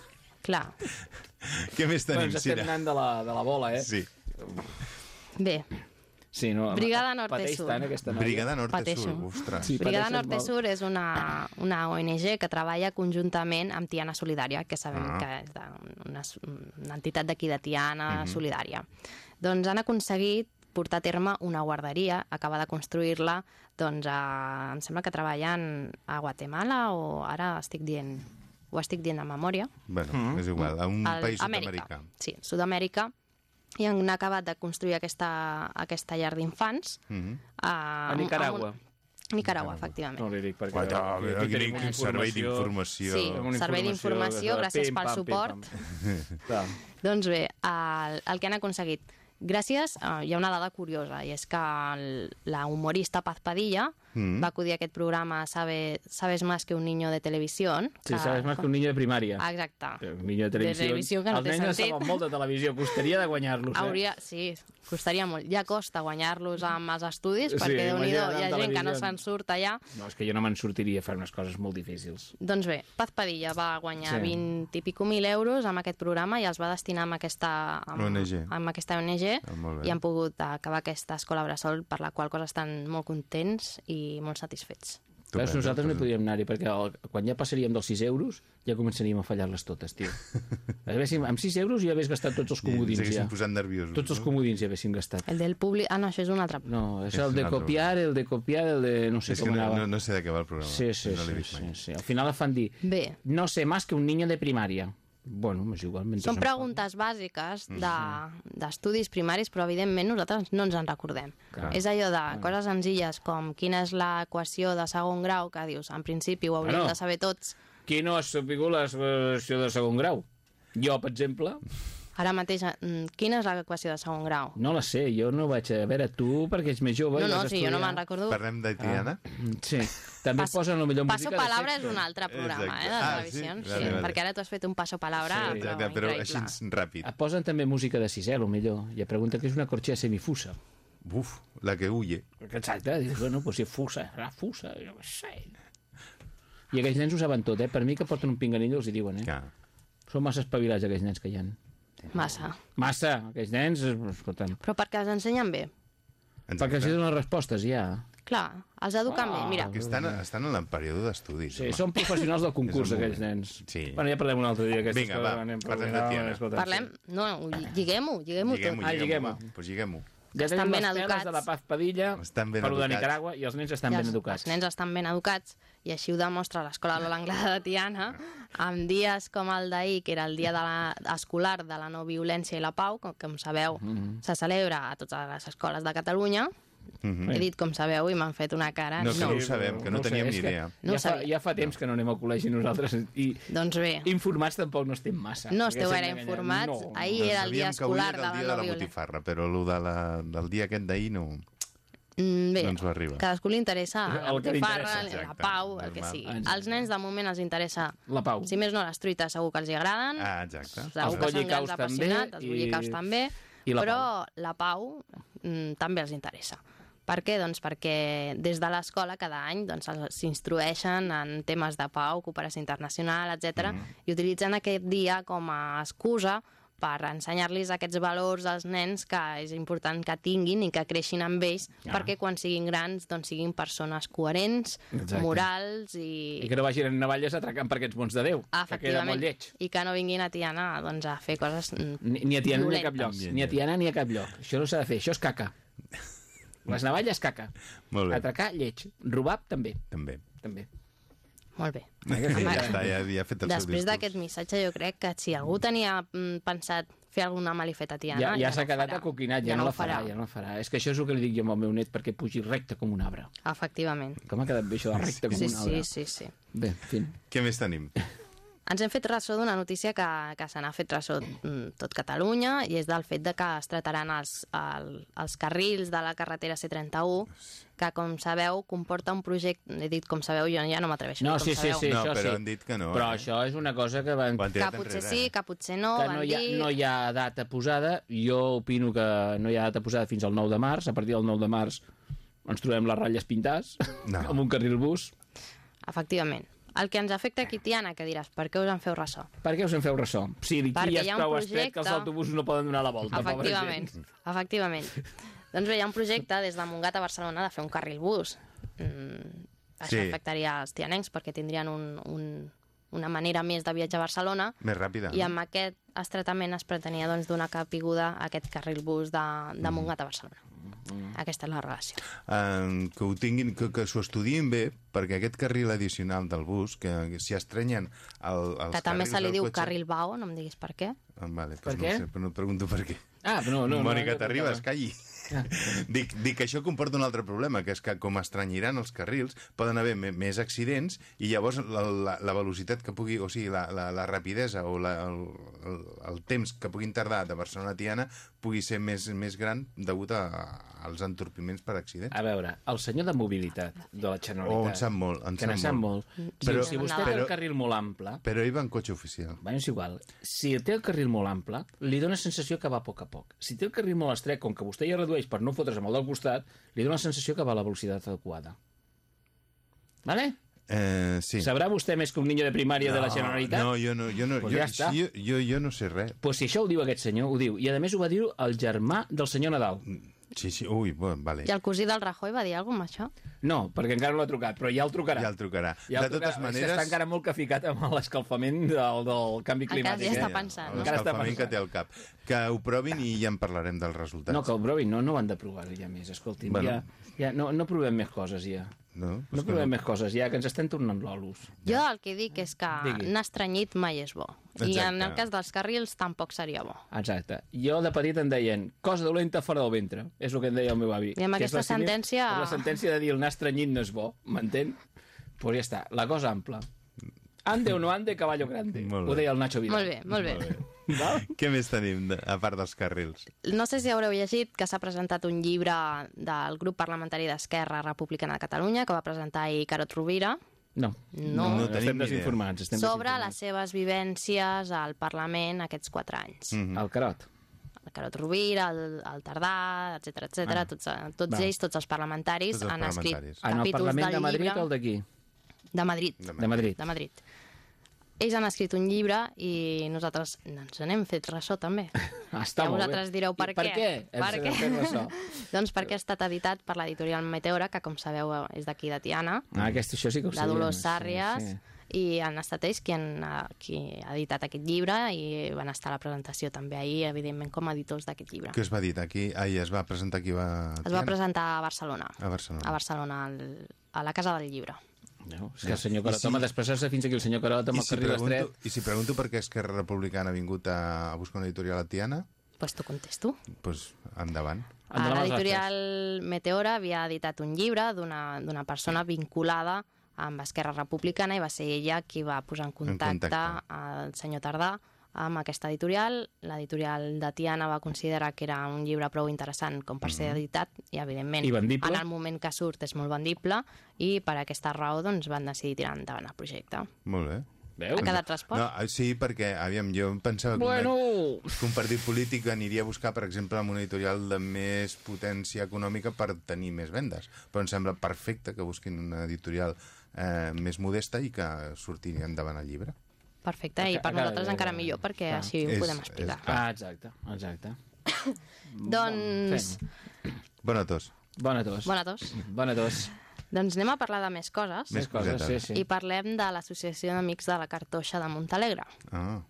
Clar.
Què més tenim,
ens estem
Sira?
anant de la, de la bola, eh?
Sí.
Bé,
Sí, no,
Brigada Norte
pateix
Sur.
tant aquesta noia.
Brigada Norte
Pateixo.
Sur, ostres.
Sí,
Brigada
pateixes
Norte
molt.
Sur és una, una ONG que treballa conjuntament amb Tiana Solidària, que sabem
Ah.
que és de, una, una entitat d'aquí de Tiana
Mhm.
Solidària. Doncs han aconseguit portar a terme una guarderia, acaba de construir-la, doncs a, em sembla que treballen a Guatemala o ara estic dient, ho estic dient de memòria,
Bueno,
Mm.
és igual, a un
al-
país sud-americà.
Sí, Sud-amèrica, i han acabat de construir aquesta, aquesta llar d'infants
Mhm.
a,
A Nicaragua.
amb un- Nicaragua, efectivament.
No li dic perquè...
Guata,
aquí
aquí
tenim
quin servei
informació-
d'informació.
Sí,
una
servei d'informació, gràcies
pim,
pel
pam, pim,
suport.
pam.
Doncs bé, el, el que han aconseguit. Gràcies, eh, hi ha una dada curiosa, i és que el, la humorista Paz Padilla
Mm.
va acudir a aquest programa Sabe, Sabes más que un niño de televisión.
Sí,
que-
sabes más que un niño de primària.
Exacte.
Un niño de televisió.
televisió que no
Els
té
nens
sentit.
saben molt de televisió, costaria de guanyar-los, eh?
Hauria, sí, costaria molt. Ja costa guanyar-los amb els estudis,
Sí,
perquè déu nhi hi ha
en
gent que no
televisió.
se'n surt allà.
No, és que jo no me'n sortiria a fer unes coses molt difícils.
Doncs bé, Paz Padilla va guanyar
Sí.
20 i pico mil euros amb aquest programa i els va destinar amb aquesta, amb,
ONG.
amb aquesta ONG
Ah,
i han pogut acabar aquesta escola Bressol per la qual cosa estan molt contents i molt satisfets.
Veus,
Estupendo,
nosaltres no podríem anar-hi, perquè el, quan ja passaríem dels 6 euros ja començaríem a fallar-les totes, tio. Haguéssim, amb 6 euros ja hagués gastat tots els
I ens
comodins,
haguéssim
ja.
posat nerviosos.
Tots els comodins ja haguéssim gastat.
El del públic... Ah, no, això és un altre...
No, és
És
el de copiar, el de copiar, el de... no sé
És
com
no,
anava.
no, no sé de què va el programa.
Sí, sí,
no
sí, sí, sí. Al final fan dir,
Bé,
no sé más que un niño de primària. Bueno, és igual. mentre
són preguntes bàsiques de- d'estudis primaris, però evidentment nosaltres no ens en recordem.
Clar.
És allò de coses senzilles com quina és l'equació de segon grau, que dius, en principi ho hauríem
Bueno.
de saber tots,
Qui no ha sabut l'equació de segon grau? Jo, per exemple,
Ara mateix, mm, quina és l'equació de segon grau?
no la sé. Jo no vaig a... A veure, tu, perquè ets més jove...
No, no, sí, jo no me'n recordo.
Parlem de Tiana?
Sí. També
Pas-
posen, millor
Paso
música
Palabra
de
és un altre programa,
Exacte.
eh, de
Ah,
televisió.
sí?
Sí,
Vale, vale.
perquè ara tu has fet un paso palabra,
Sí,
però,
Exacte, però
increïble.
així ràpid.
Et posen també música de sisè, o millor. I et pregunta què és una corxea semifusa.
Buf, la que huye.
Exacte, dius, bueno, pues si fusa, serà fusa, jo què sé. I aquells nens ho saben tot, eh? Per mi que porten un pinganillo els hi diuen, eh?
Clar.
Són massa espavilats aquells nens que hi ha.
Massa.
Massa, aquells nens, escolta'm.
Però perquè els ensenyen bé.
Perquè els donen respostes, ja.
Clar, els eduquen
Ah.
bé. Mira,
Que estan, estan en el període d'estudis.
Sí,
home.
són professionals del concurs, aquells nens.
Sí.
Bueno, ja parlem un altre dia.
Vinga, va, parlem de Tiana.
parlem... No, lliguem-ho, lliguem-ho tot.
Ah,
lliguem-ho. Pues lliguem-ho.
Ja
Estan ben educats.
de la Paz Padilla,
Estan ben
per lo de. Nicaragua, i els nens estan
I
ben
els,
educats.
els nens estan ben educats i així ho demostra l'Escola de l'Anglada de Tiana amb dies com el d'ahir, que era el dia de la, escolar de la no violència i la pau, com, com sabeu,
Mhm.
se celebra a totes les escoles de Catalunya.
Mhm.
He dit com sabeu i m'han fet una cara.
No, que no ho sabem, que no
sé,
teníem
és
ni
que
idea.
No
ja, fa, ja fa temps que no anem al col·legi nosaltres i
Doncs bé,
informats tampoc no estem massa.
no esteu gaire informats.
No.
Ahir
Doncs
era el dia
sabíem que avui
escolar
era
de
el
la
dia
no
de la botifarra, però el de la, del dia aquest d'ahir no...
Mm, Bé,
No ens va arribar.
cadascú li interessa la
El que li
botifarra,
interessa,
la pau, el que
normal.
sigui.
Exacte.
Als nens de moment els interessa,
La pau.
si més no, les truites segur que els hi agraden.
Ah, exacte.
Segur
Els
que són grans apassionats, els
i-
bollicaus també,
i la
però la pau mm, també els interessa. Per què? Doncs perquè des de l'escola cada any doncs, s'instrueixen en temes de pau, cooperació internacional, etc.
Mm.
i utilitzen aquest dia com a excusa per ensenyar-los aquests valors als nens que és important que tinguin i que creixin amb ells
Ah.
perquè quan siguin grans doncs, siguin persones coherents,
Exacte.
morals i...
I que no vagin en navalles atracant per aquests mons de Déu, que queda molt lleig.
i que no vinguin a Tiana doncs, a fer coses
Ni, ni a Tiana ni a cap lloc. Ni a Tiana ni a cap lloc. Això no s'ha de fer, això és caca. Les navalles, caca.
Molt bé.
Atracar, lleig. Robar, també.
També.
també.
Molt bé.
Ja està, ja, ja ha fet el
Després d'aquest missatge, jo crec que si algú tenia mm, pensat fer alguna malifeta tiana,
Ja, ja,
no
s'ha
ho
quedat acoquinat, ja,
Ja
no,
no
la
farà.
farà, ja no la farà. És que això és el que li dic jo al meu net perquè pugi recte com un arbre.
Efectivament.
Com ha quedat bé això de recte com
Sí,
un
sí,
arbre?
sí, sí.
Bé, en fi.
Què més tenim?
Ens hem fet ressò d'una notícia que, que se n'ha fet ressò mm, tot Catalunya i és del fet de que es trataran els, el, els carrils de la carretera C31 que, com sabeu, comporta un projecte... He dit com sabeu, jo ja no m'atreveixo.
No,
a dir com
sí, sí,
sabeu.
sí,
No,
això
però
sí.
han dit que no,
Però
eh?
això és una cosa que van...
Han
Que potser
enrere,
sí,
eh?
que potser no,
que
van
no hi, ha,
dir...
no hi ha data posada. Jo opino que no hi ha data posada fins al 9 de març. A partir del 9 de març ens trobem les ratlles pintades
No.
amb un carril bus.
Efectivament. El que ens afecta aquí, Tiana, que diràs, per què us en feu ressò?
Per què us en feu ressò? Sí, aquí
Perquè
ja
un
prou estret que els
projecte-
autobusos no poden donar la volta. pobra
Efectivament,
gent.
efectivament. doncs bé, hi ha un projecte des de Montgat a Barcelona de fer un carril bus. Mm, això
Sí.
afectaria els tianencs perquè tindrien un, un, una manera més de viatjar a Barcelona
Més ràpida.
i amb aquest estretament es pretenia doncs, donar capiguda a aquest carril bus de, de
Mm.
Montgat a Barcelona. Aquesta és la relació.
Eh, que ho tinguin, que, que s'ho estudiïn bé, perquè aquest carril addicional del bus, que, que si estrenyen el, els
que també se li diu
cotxe...
carril bao, no em diguis per què.
Ah, vale,
Per
doncs
què?
No, sé, però no et pregunto per què.
Ah, però no, no,
Mònica
no,
Terribas,
no,
calli. dic, dic que això comporta un altre problema, que és que com estranyiran els carrils, poden haver més accidents i llavors la, la, la velocitat que pugui, o sigui, la, la, la rapidesa o la, el, el, el temps que puguin tardar de Barcelona a Tiana pugui ser més, més gran degut a, als entorpiments per accidents.
A veure, el senyor de mobilitat de la Generalitat...
Oh, en sap molt, en
que
sap
sap
molt.
molt.
Però-
si, si vostè té
però-
el carril molt ample...
Però ell va en cotxe oficial.
Bueno, és igual. Si té el carril molt ample, li dona sensació que va a poc a poc. Si té el carril molt estret, com que vostè ja redueix per no fotre's amb el del costat, li dona la sensació que va a la velocitat adequada. Vale?
Eh, sí.
Sabrà vostè més que un niño de primària de la
No,
Generalitat?
No, jo no, jo no,
Pues
jo,
ja està.
jo, jo, jo no sé res.
Pues si això ho diu aquest senyor, ho diu. I a més ho va dir el germà del senyor Nadal.
Sí, sí, ui, bueno, vale.
I el cosí del Rajoy va dir alguna cosa amb això?
No, perquè encara no l'ha trucat, però ja el trucarà.
Ja el trucarà.
Ja el
de totes
trucarà. És
maneres...
que està encara molt caficat amb l'escalfament del, del canvi
Encara
climàtic.
ja està
eh?
pensant.
Encara està
L'escalfament que té al cap. Que ho provin i ja en parlarem dels resultats.
No, que ho provin, no, no ho han de provar ja més, escolti'm.
Bueno.
Ja, ja, no, no provem més coses, ja.
No,
No
Pues que
provem més coses, ja, que ens estem tornant lolos.
Jo el que dic és que
Digui.
anar estrenyit mai és bo. I en
Exacte.
el cas dels carrils tampoc seria bo.
Exacte. Jo de petit em deien cosa dolenta fora del ventre. És el que em deia el meu avi.
I amb
Que és
aquesta
la
sentència-
és La sentència de dir el nas estrenyit no és bo, m'entén? Pues ja està, la cosa ampla. Ande o no ande, caballo grande.
Molt bé.
Ho deia el Nacho Vidal.
Molt bé, molt bé.
Val?
Què més tenim, de, a part dels carrils?
No sé si haureu llegit que s'ha presentat un llibre del grup parlamentari d'Esquerra Republicana de Catalunya que va presentar ahir Carot Rovira
No.
No.
No tenim
estem desinformats. Estem
sobre
desinformats.
les seves vivències al Parlament aquests quatre anys.
Mm.
El carot.
El Carot Rovira, el, el Tardà, etc etc.
Ah.
tots, tots
Va.
ells, tots els parlamentaris,
Tots els
han escrit
parlamentaris.
En el
capítols
Parlament
del
de Madrid
llibre...
o el d'aquí?
De Madrid.
De Madrid.
De Madrid. Ells han escrit un llibre i nosaltres ens n'hem fet ressò també.
Està
ja
molt bé.
vosaltres direu per
I per
què.
què?
Per què?
fet ressò.
doncs perquè ha estat editat per l'editorial Meteora, que com sabeu és d'aquí de Tiana,
Ah, aquest, això sí que ho
de
sabíem.
Dolors
sí,
Sàrries,
sí.
i han estat ells qui, han, qui ha editat aquest llibre i van estar a la presentació també ahir, evidentment, com a editors d'aquest llibre.
Què es va dir aquí? Ai, es va presentar aquí va...
Es va presentar a Barcelona,
A Barcelona.
a Barcelona, al, a la Casa del Llibre.
No, és que el senyor Carot,
si-
home, després-se fins aquí el senyor Carot amb el
si,
carril
pregunto,
estret.
I si pregunto per què Esquerra Republicana ha vingut a, a buscar una editorial a Tiana,
Pues t'ho contesto.
doncs endavant.
A L'editorial Meteora havia editat un llibre d'una d'una persona vinculada amb Esquerra Republicana i va ser ella qui va posar en contacte,
contacte.
al senyor Tardà amb aquesta editorial. L'editorial de Tiana va considerar que era un llibre prou interessant com per ser editat i, evidentment,
I vendible.
en el moment que surt és molt vendible i per aquesta raó doncs, van decidir tirar endavant el projecte.
Molt bé.
Veus?
Ha quedat respost?
No, eh, sí, perquè, aviam, jo em pensava que,
Bueno.
un, que un partit polític aniria a buscar, per exemple, amb una editorial de més potència econòmica per tenir més vendes. Però em sembla perfecte que busquin una editorial eh, més modesta i que surti endavant el llibre.
Perfecte, i per
Encara-
nosaltres encara millor, perquè
Clar.
així ho
És-
podem explicar.
és-
Ah, exacte, exacte.
Doncs,
Fem.
Bona tos.
Bona tos.
bona tos.
Bona tos.
Doncs anem a parlar de més coses.
Més
coses, sí, sí.
I parlem de l'Associació d'Amics de la Cartoixa de Montalegre.
Ah,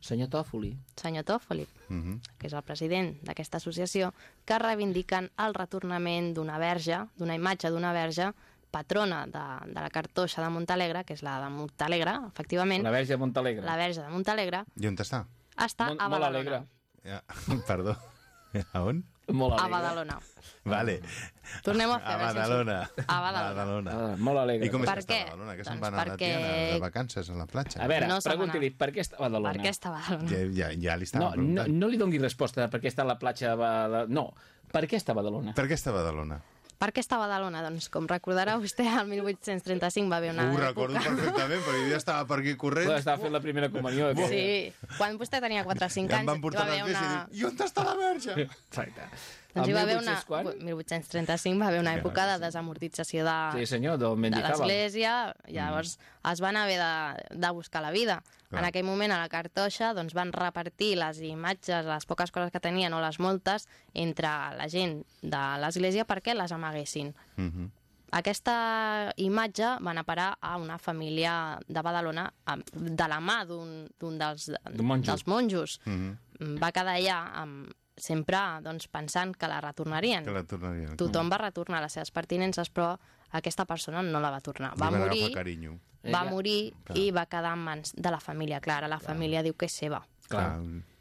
Senyor Tòfoli.
Senyor Tòfoli,
mhm.
que és el president d'aquesta associació, que reivindiquen el retornament d'una verge, d'una imatge d'una verge, patrona de, de la cartoixa de Montalegre, que és la de Montalegre, efectivament,
La Verge de Montalegre.
la verge de Montalegre,
I on està?
està
Molt-
a
molt
Badalona.
alegre.
Ja, perdó. A on?
Molt
A
alegre.
Badalona.
Vale.
Tornem a fer
A
versions.
Badalona.
A Badalona.
Ah, molt alegre.
I com és
Per
que està a Badalona? Que se'n
Doncs
van anar
perquè-
Tiana de vacances a la platja?
A veure,
No
pregunti-li, per què està a Badalona?
Per què està a Badalona?
Ja, ja, ja li estava
No, no,
preguntant.
no li dongui resposta de per què està a la platja de Badalona. No, per què està a Badalona?
Per què està a Badalona?
Per què està a Badalona? Doncs, com recordarà vostè, el 1835 va haver una
Ho recordo
època...
perfectament, perquè jo ja estava per aquí corrent.
Bueno, estava fent la primera comunió. Que...
Sí, quan vostè tenia 4 o 5
I em
anys
van
hi
portar
va
una...
una...
i on està la verge?
Exacte.
Doncs hi va haver una...
1800 quan?
1835 va haver una època de desamortització de,
Sí, senyor,
de l'església, llavors es van haver de, de buscar la vida.
Clar.
En aquell moment a la cartoixa doncs, van repartir les imatges, les poques coses que tenien o les moltes, entre la gent de l'església perquè les amaguessin.
Mhm.
Aquesta imatge va anar a parar a una família de Badalona de la mà d'un d'un dels,
monjo.
dels monjos.
Mhm.
Va quedar allà amb, sempre doncs, pensant que la retornarien.
Que la tornaria.
Tothom va retornar les seves pertinences, però aquesta persona no la va tornar. Va
van
morir,
carinyo.
va
Ella-
morir
Clar.
i va quedar en mans de la família. Clara, la família diu que és seva.
Clar.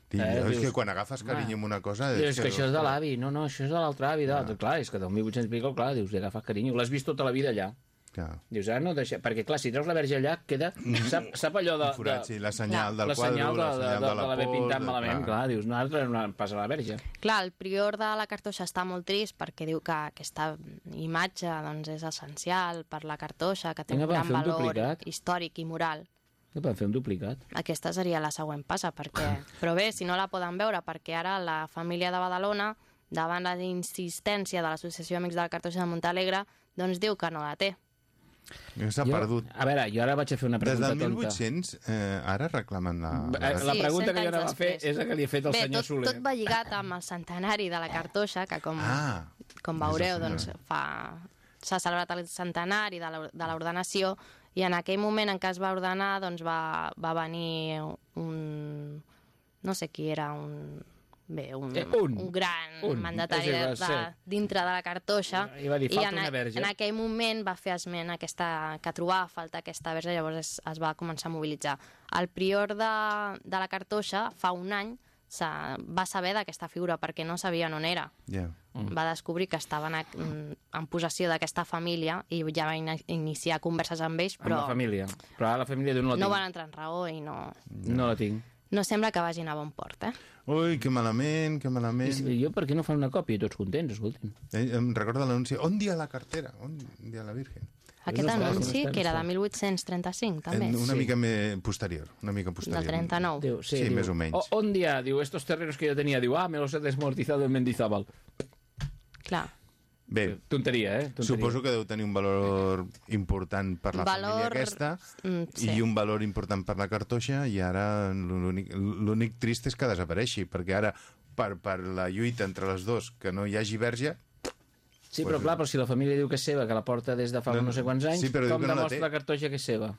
Clar.
Eh,
és
dius-
que quan agafes carinyo amb una cosa...
Dius que això és de l'avi, no, no, això és de l'altre avi. De... Clar, és que del 1800 i pico, clar, dius, li agafes carinyo. L'has vist tota la vida allà.
Clar.
Dius, ah, no, deixa... Perquè, clar, si treus la verge allà, queda... Sap, sap allò de...
Un forat,
de...
sí, la senyal del
la
quadre,
senyal de,
la
de,
senyal
de,
de la
de l'haver
por,
pintat
de-
malament,
clar.
clar. dius, nosaltres no passa la verge.
Clar, el prior de la cartoixa està molt trist perquè diu que aquesta imatge doncs, és essencial per la cartoixa, que té
Vinga,
un gran
un
valor
duplicat.
històric i moral.
Que podem fer un duplicat.
Aquesta seria la següent passa, perquè... Però bé, si no la poden veure, perquè ara la família de Badalona, davant la insistència de l'Associació Amics de la Cartoixa de Montalegre, doncs diu que no la té.
S'ha perdut.
A veure, jo ara vaig a fer una
Des
pregunta
del
tonta.
1800, eh, ara reclamen la...
La
Sí,
pregunta que jo
anys
anava a fer és la que li he fet al
Bé,
senyor
tot,
Soler.
tot va lligat amb el centenari de la cartoixa, que com,
Ah,
com
el
veureu, doncs, fa... s'ha celebrat el centenari de la- de l'ordenació i en aquell moment en què es va ordenar doncs va, va venir un... no sé qui era, un... Bé, un,
Eh, un.
un gran
Un.
mandatari de, de, dintre de la cartoixa
I va dir, falta
en,
una
a-
verge.
en aquell moment va fer esment aquesta, que trobava falta aquesta verge, llavors es, es va començar a mobilitzar. El prior de, de la cartoixa fa un any sa- va saber d'aquesta figura perquè no sabien on era.
ja.
Va descobrir que estaven a- en possessió d'aquesta família i ja va in iniciar converses amb ells,
Amb
però
la família. Però ara la família diu no la
no
tinc.
van entrar en raó i no,
No la tinc.
No sembla que vagin a bon port, eh?
Ui, que malament, que
I
malament.
si- jo, per què no fan una còpia i tots contents, escolti'm?
Eh, em recorda l'anunci, on dia la cartera? On dia la Virgen?
Aquest anunci, que era de 1835, també.
Una
Sí.
mica més posterior, una mica
Del
posterior.
39.
Diu, sí,
Sí,
diu,
més o menys.
"O- un dia, diu, estos terrenos que yo tenía, diu, ah, me los he desmortizado en Mendizábal.
Clar.
Bé,
Tonteria, eh? Tonteria.
suposo que deu tenir un valor important per la
Valor,
família aquesta
mm, sí.
i un valor important per la cartoixa i ara l'únic l'únic trist és que desapareixi, perquè ara per, per la lluita entre les dos, que no hi hagi verge,
Sí, però clar, però si la família diu que és seva, que la porta des de fa
No,
no, sé quants anys,
sí,
com
que no la
demostra la cartoixa que és seva?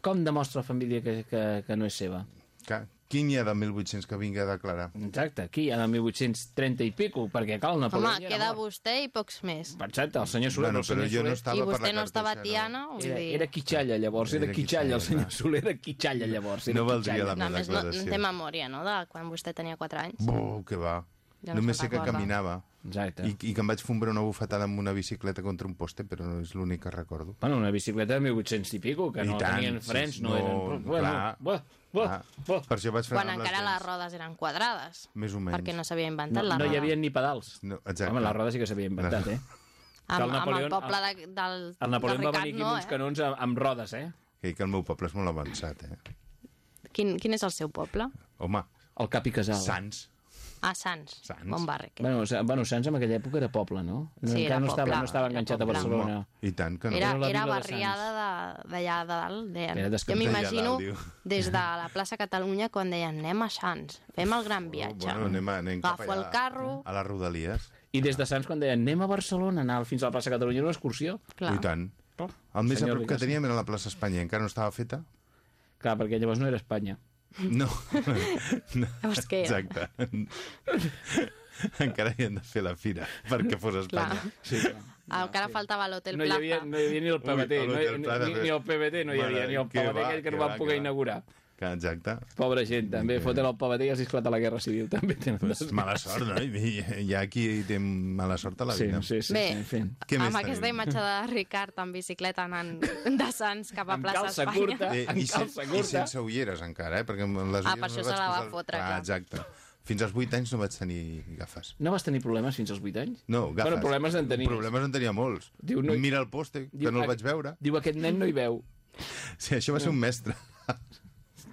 Com demostra la família que, que, que no és seva?
que, quin hi ha de 1800 que vingui a declarar?
Exacte, aquí hi ha de 1830 i pico, perquè cal una
Home, queda vostè i pocs més.
Exacte, el senyor Soler,
Bueno,
el senyor
però jo no
Soler...
estava
I vostè no estava tiana, vull
Era,
dir...
era quitxalla, llavors, era,
Era
quitxalla, el senyor. Soler era quitxalla, llavors. Era
No valdria la
No,
meva
més, no, no
declaració.
té memòria, no?, de quan vostè tenia 4 anys.
Buh, que va.
Ja no
Només sé que caminava.
Exacte.
I, I que em vaig fombrar una bufetada amb una bicicleta contra un poste, però no és l'únic que recordo.
Bueno, una bicicleta de 1800 i pico, que
I
no
tant,
tenien frens,
sí,
no,
no,
eren... Bueno,
clar.
buah,
Ah, per això vaig frenar
Quan
amb les
encara les
dents.
rodes eren quadrades.
Més o menys.
Perquè no s'havia
No,
inventat la
no
roda.
hi havia ni pedals.
No, exacte.
Home, la roda sí que s'havia inventat, eh?
Amb,
el
amb el poble de, del,
El Napoleó
del
va
Ricard,
venir aquí
no,
amb uns
eh?
canons amb, amb rodes, eh?
que dic que el meu poble és molt avançat, eh?
Quin, quin és el seu poble?
Home,
El Cap i Casal.
Sants.
Ah, Sants.
Sants.
Bon barri.
Bueno, bueno, Sants en aquella època era poble, no? no
Sí, era
encara no estava,
poble,
no estava enganxat a. Barcelona.
I tant que no.
Era,
Era
era
de
barriada de- d'allà de, dalt. Deien.
Era
Jo m'imagino des de la plaça Catalunya quan deien anem a Sants, fem el gran viatge.
Oh, Bueno, anem, a- anem cap
Agafo
allà,
el carro.
A les rodalies.
I des de Sants, quan deien anem a Barcelona, anar fins a la plaça Catalunya, era una excursió.
Clar.
I tant. El més a
Senyor
prop que teníem era la plaça Espanya, encara no estava feta.
Clar, perquè llavors no era Espanya.
No. no.
Llavors què era?
Exacte. encara havien de fer la fira perquè fos Espanya.
Clar.
Sí, clar.
Encara faltava l'Hotel
No hi,
Plaza.
havia, no hi havia ni el PBT,
Ui,
no, hi,
l'Hotel Plaza,
ni, ni el PBT no hi havia, ni el PBT aquell que no van
va,
poder
va.
inaugurar.
Que exacte.
Pobra gent, també. Foten el PBT i els esclata la Guerra Civil, també tenen.
Pues mala sort, no? I, hi ha qui té mala sort a la
Sí,
vida.
sí, sí.
Bé,
sí.
Què més
amb aquesta
tenim?
imatge de Ricard en bicicleta anant de Sants cap a
Amb
plaça
calça
Espanya.
curta.
Eh,
en
i, sen,
calça
I
curta.
sense ulleres encara, eh? Perquè amb les
Ah, per això
no
se la va
posar-
fotre,
Ah,
clar.
exacte. Fins als 8 anys no vaig tenir gafes.
No vas tenir problemes fins als 8 anys?
No, gafes.
Bueno, problemes en tenies.
Problemes en tenia molts.
Diu, no-
Mira el pòster, que no el
"Ac-
vaig veure.
Diu, aquest nen no hi veu.
Sí, això va ser un mestre.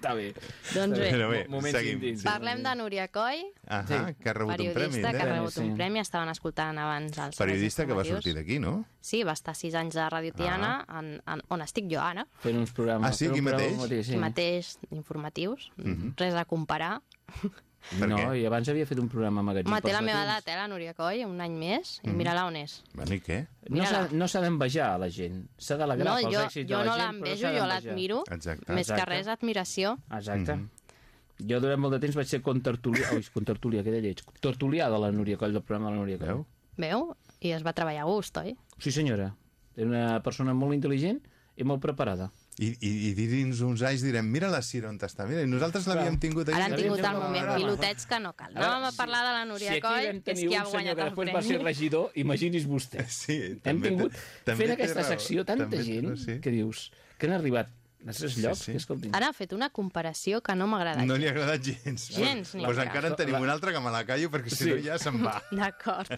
Està bé.
Doncs bé,
Però bé,
Mo- moments
seguim.
íntims.
Sí.
parlem de Núria Coll,
Ahà,
Sí.
que ha rebut un premi.
periodista que ha
eh?
rebut
Sí.
un premi. Estaven escoltant abans els
Periodista que va sortir d'aquí, no?
Sí, va estar sis anys a Radio Tiana, en, en, on estic jo ara,
Fent uns programes.
Ah, sí, aquí
programa
mateix?
sí.
sí. mateix, informatius, res a comparar.
Per
no,
què?
i abans havia fet un programa a magatzin.
Home, té la meva edat, eh, la Núria Coll, un any més, i mira-la on és.
Bueno, i què?
No s'ha no d'envejar a la gent. S'ha d'alegrar
No,
pels
jo,
èxits
jo
de la
no
gent,
l'envejo,
però s'ha
jo l'admiro.
Exacte.
Més que
Exacte.
res, admiració.
Exacte. Jo durant molt de temps vaig ser contertulià, oi, contertulià, què de lleig? Tertulià de la Núria Coll, del programa de la Núria Coll.
Veu?
Veu? I es va treballar a gust, oi?
Sí, senyora. Era una persona molt intel·ligent i molt preparada.
I, i, i dins uns anys direm, mira la Cira on està. Mira, i nosaltres l'havíem tingut.
Ara han tingut el
Ara,
moment pilotets que no cal. Anàvem a parlar de la Núria
si
Coll, que és qui ha guanyat
que
el
després va ser
premi.
regidor, imagini's vostè.
Sí,
Hem tingut, fent aquesta secció, tanta gent que dius que han arribat a aquests llocs,
sí.
que escoltin.
Ara ha fet una comparació que no m'ha agradat.
No li ha agradat gens.
Gens, ni
Doncs
cap.
encara en tenim un altre que me la callo perquè si
Sí.
no ja se'n va.
D'acord.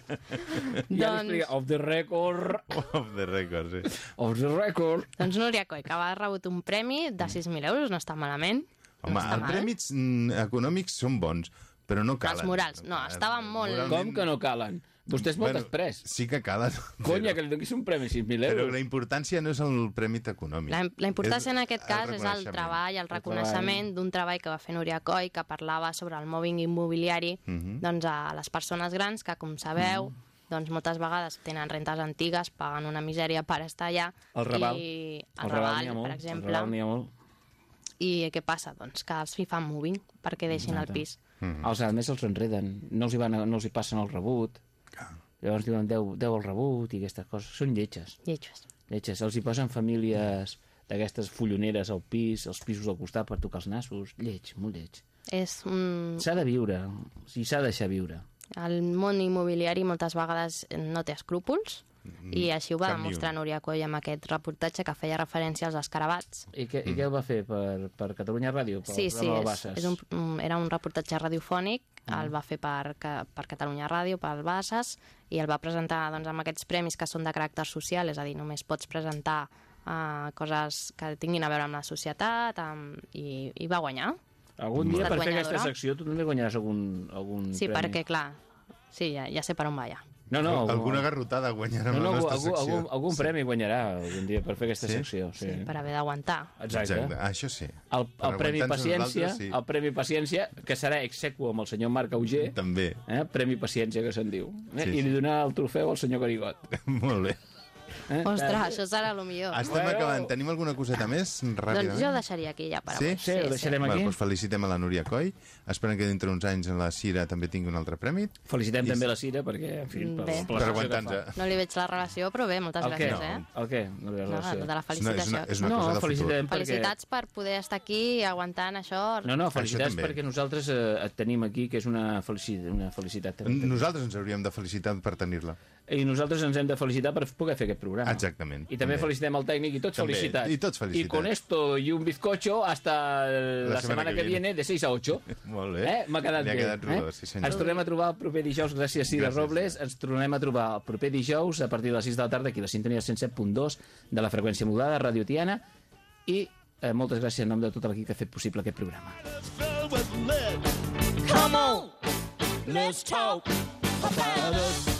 Ja
doncs,
off the record,
Off the record, sí.
off the record.
doncs Núria Coll, que va rebut un premi de 6.000 euros, no està malament.
Home,
no està
els
mal.
prèmits mm, econòmics són bons, però no calen.
Els morals, no, estaven molt-
Moralment-
Com que no calen? Vostè és molt
Bueno,
després.
Sí que calen.
Conya,
però-
que li donis un premi de 5.000
Però
euros.
la importància no és el premi econòmic.
La, la importància en aquest cas és el treball, el
El
reconeixement d'un treball que va fer Núria Coll, que parlava sobre el mobbing immobiliari
Mhm.
doncs, a les persones grans que, com sabeu, doncs moltes vegades tenen rentes antigues, paguen una misèria per estar allà.
El Raval.
I el,
El
Raval,
molt,
per
El
exemple.
Raval n'hi ha molt.
I què passa? Doncs que els hi fan moving perquè deixin el pis.
Mhm.
Els altres els enreden, no els hi, van, no els hi passen el rebut. Llavors diuen 10, 10 el rebut i aquestes coses. Són lletges.
Lletjos.
lletges. Els hi posen famílies d'aquestes folloneres al pis, als pisos al costat per tocar els nassos. Lleig, molt lleig.
És un...
S'ha de viure, o sigui, s'ha de deixar viure.
El món immobiliari moltes vegades no té escrúpols i així ho va demostrar. Núria Coll amb aquest reportatge que feia referència als escarabats.
I què, i què el va fer? Per, per Catalunya Ràdio? Per
Sí, sí, és, és un- era un reportatge radiofònic, el va fer per, per Catalunya Ràdio, per Bases, i el va presentar doncs, amb aquests premis que són de caràcter social, és a dir, només pots presentar uh, coses que tinguin a veure amb la societat, amb, i, i va guanyar.
Algun dia, per fer aquesta secció, tu també guanyaràs algun, algun
Sí,
premi.
perquè, clar, sí, ja, ja sé per on va ja.
No, no, algun,
Alguna garrotada guanyarà
no, no,
la
algú,
nostra
algú,
secció.
algun, algun premi guanyarà algun dia per fer aquesta
Sí?
secció. Sí.
Sí. Per haver d'aguantar.
Exacte.
Exacte, ah, això sí.
El, el Premi Paciència,
sí.
el Premi Paciència, que serà exequo amb el senyor Marc Auger,
També.
eh? Premi Paciència, que se'n diu. Eh?
Sí,
I li
sí.
donar el trofeu al senyor Garigot.
Molt bé.
Eh?
Ostres, això serà el millor.
Estem
Bueno.
acabant. Tenim alguna coseta més, ràpidament?
Doncs jo deixaria aquí ja per
Sí?
avui.
Sí, ho deixarem aquí.
Bueno, doncs felicitem a la Núria Coll. Esperem que dintre uns anys la Cira també tingui un altre premi.
Felicitem
I-
també la Cira, perquè, en fi, per, per,
Per
la
aguantar-nos.
No li veig la relació, però bé, moltes
El què?
gràcies, eh?
El què? No,
No,
relació.
de la
És una, és
felicitació.
una, és una
no,
cosa de futur.
felicitem perquè...
Felicitats per poder estar aquí aguantant això.
No, no, felicitats perquè nosaltres eh, et tenim aquí, que és una felicitat. Una felicitat també.
Nosaltres ens hauríem de felicitar per tenir-la.
I nosaltres ens hem de felicitar per poder fer aquest programa.
Exactament.
I també
També.
felicitem el tècnic i tots
També.
felicitats.
I tots felicitats.
Y con esto y un bizcocho hasta la, setmana, que, viene. de 6 a 8.
Molt bé.
Eh? M'ha quedat bé.
quedat rodó,
eh?
sí senyor.
Ens tornem a trobar el proper dijous, gràcies Cira
Gràcies,
Robles. Ens tornem a trobar el proper dijous a partir de les 6 de la tarda aquí a la sintonia 107.2 de la freqüència modulada, Radio Tiana. I Eh, moltes gràcies en nom de tot l'equip que ha fet possible aquest programa.
Come on, let's talk about us.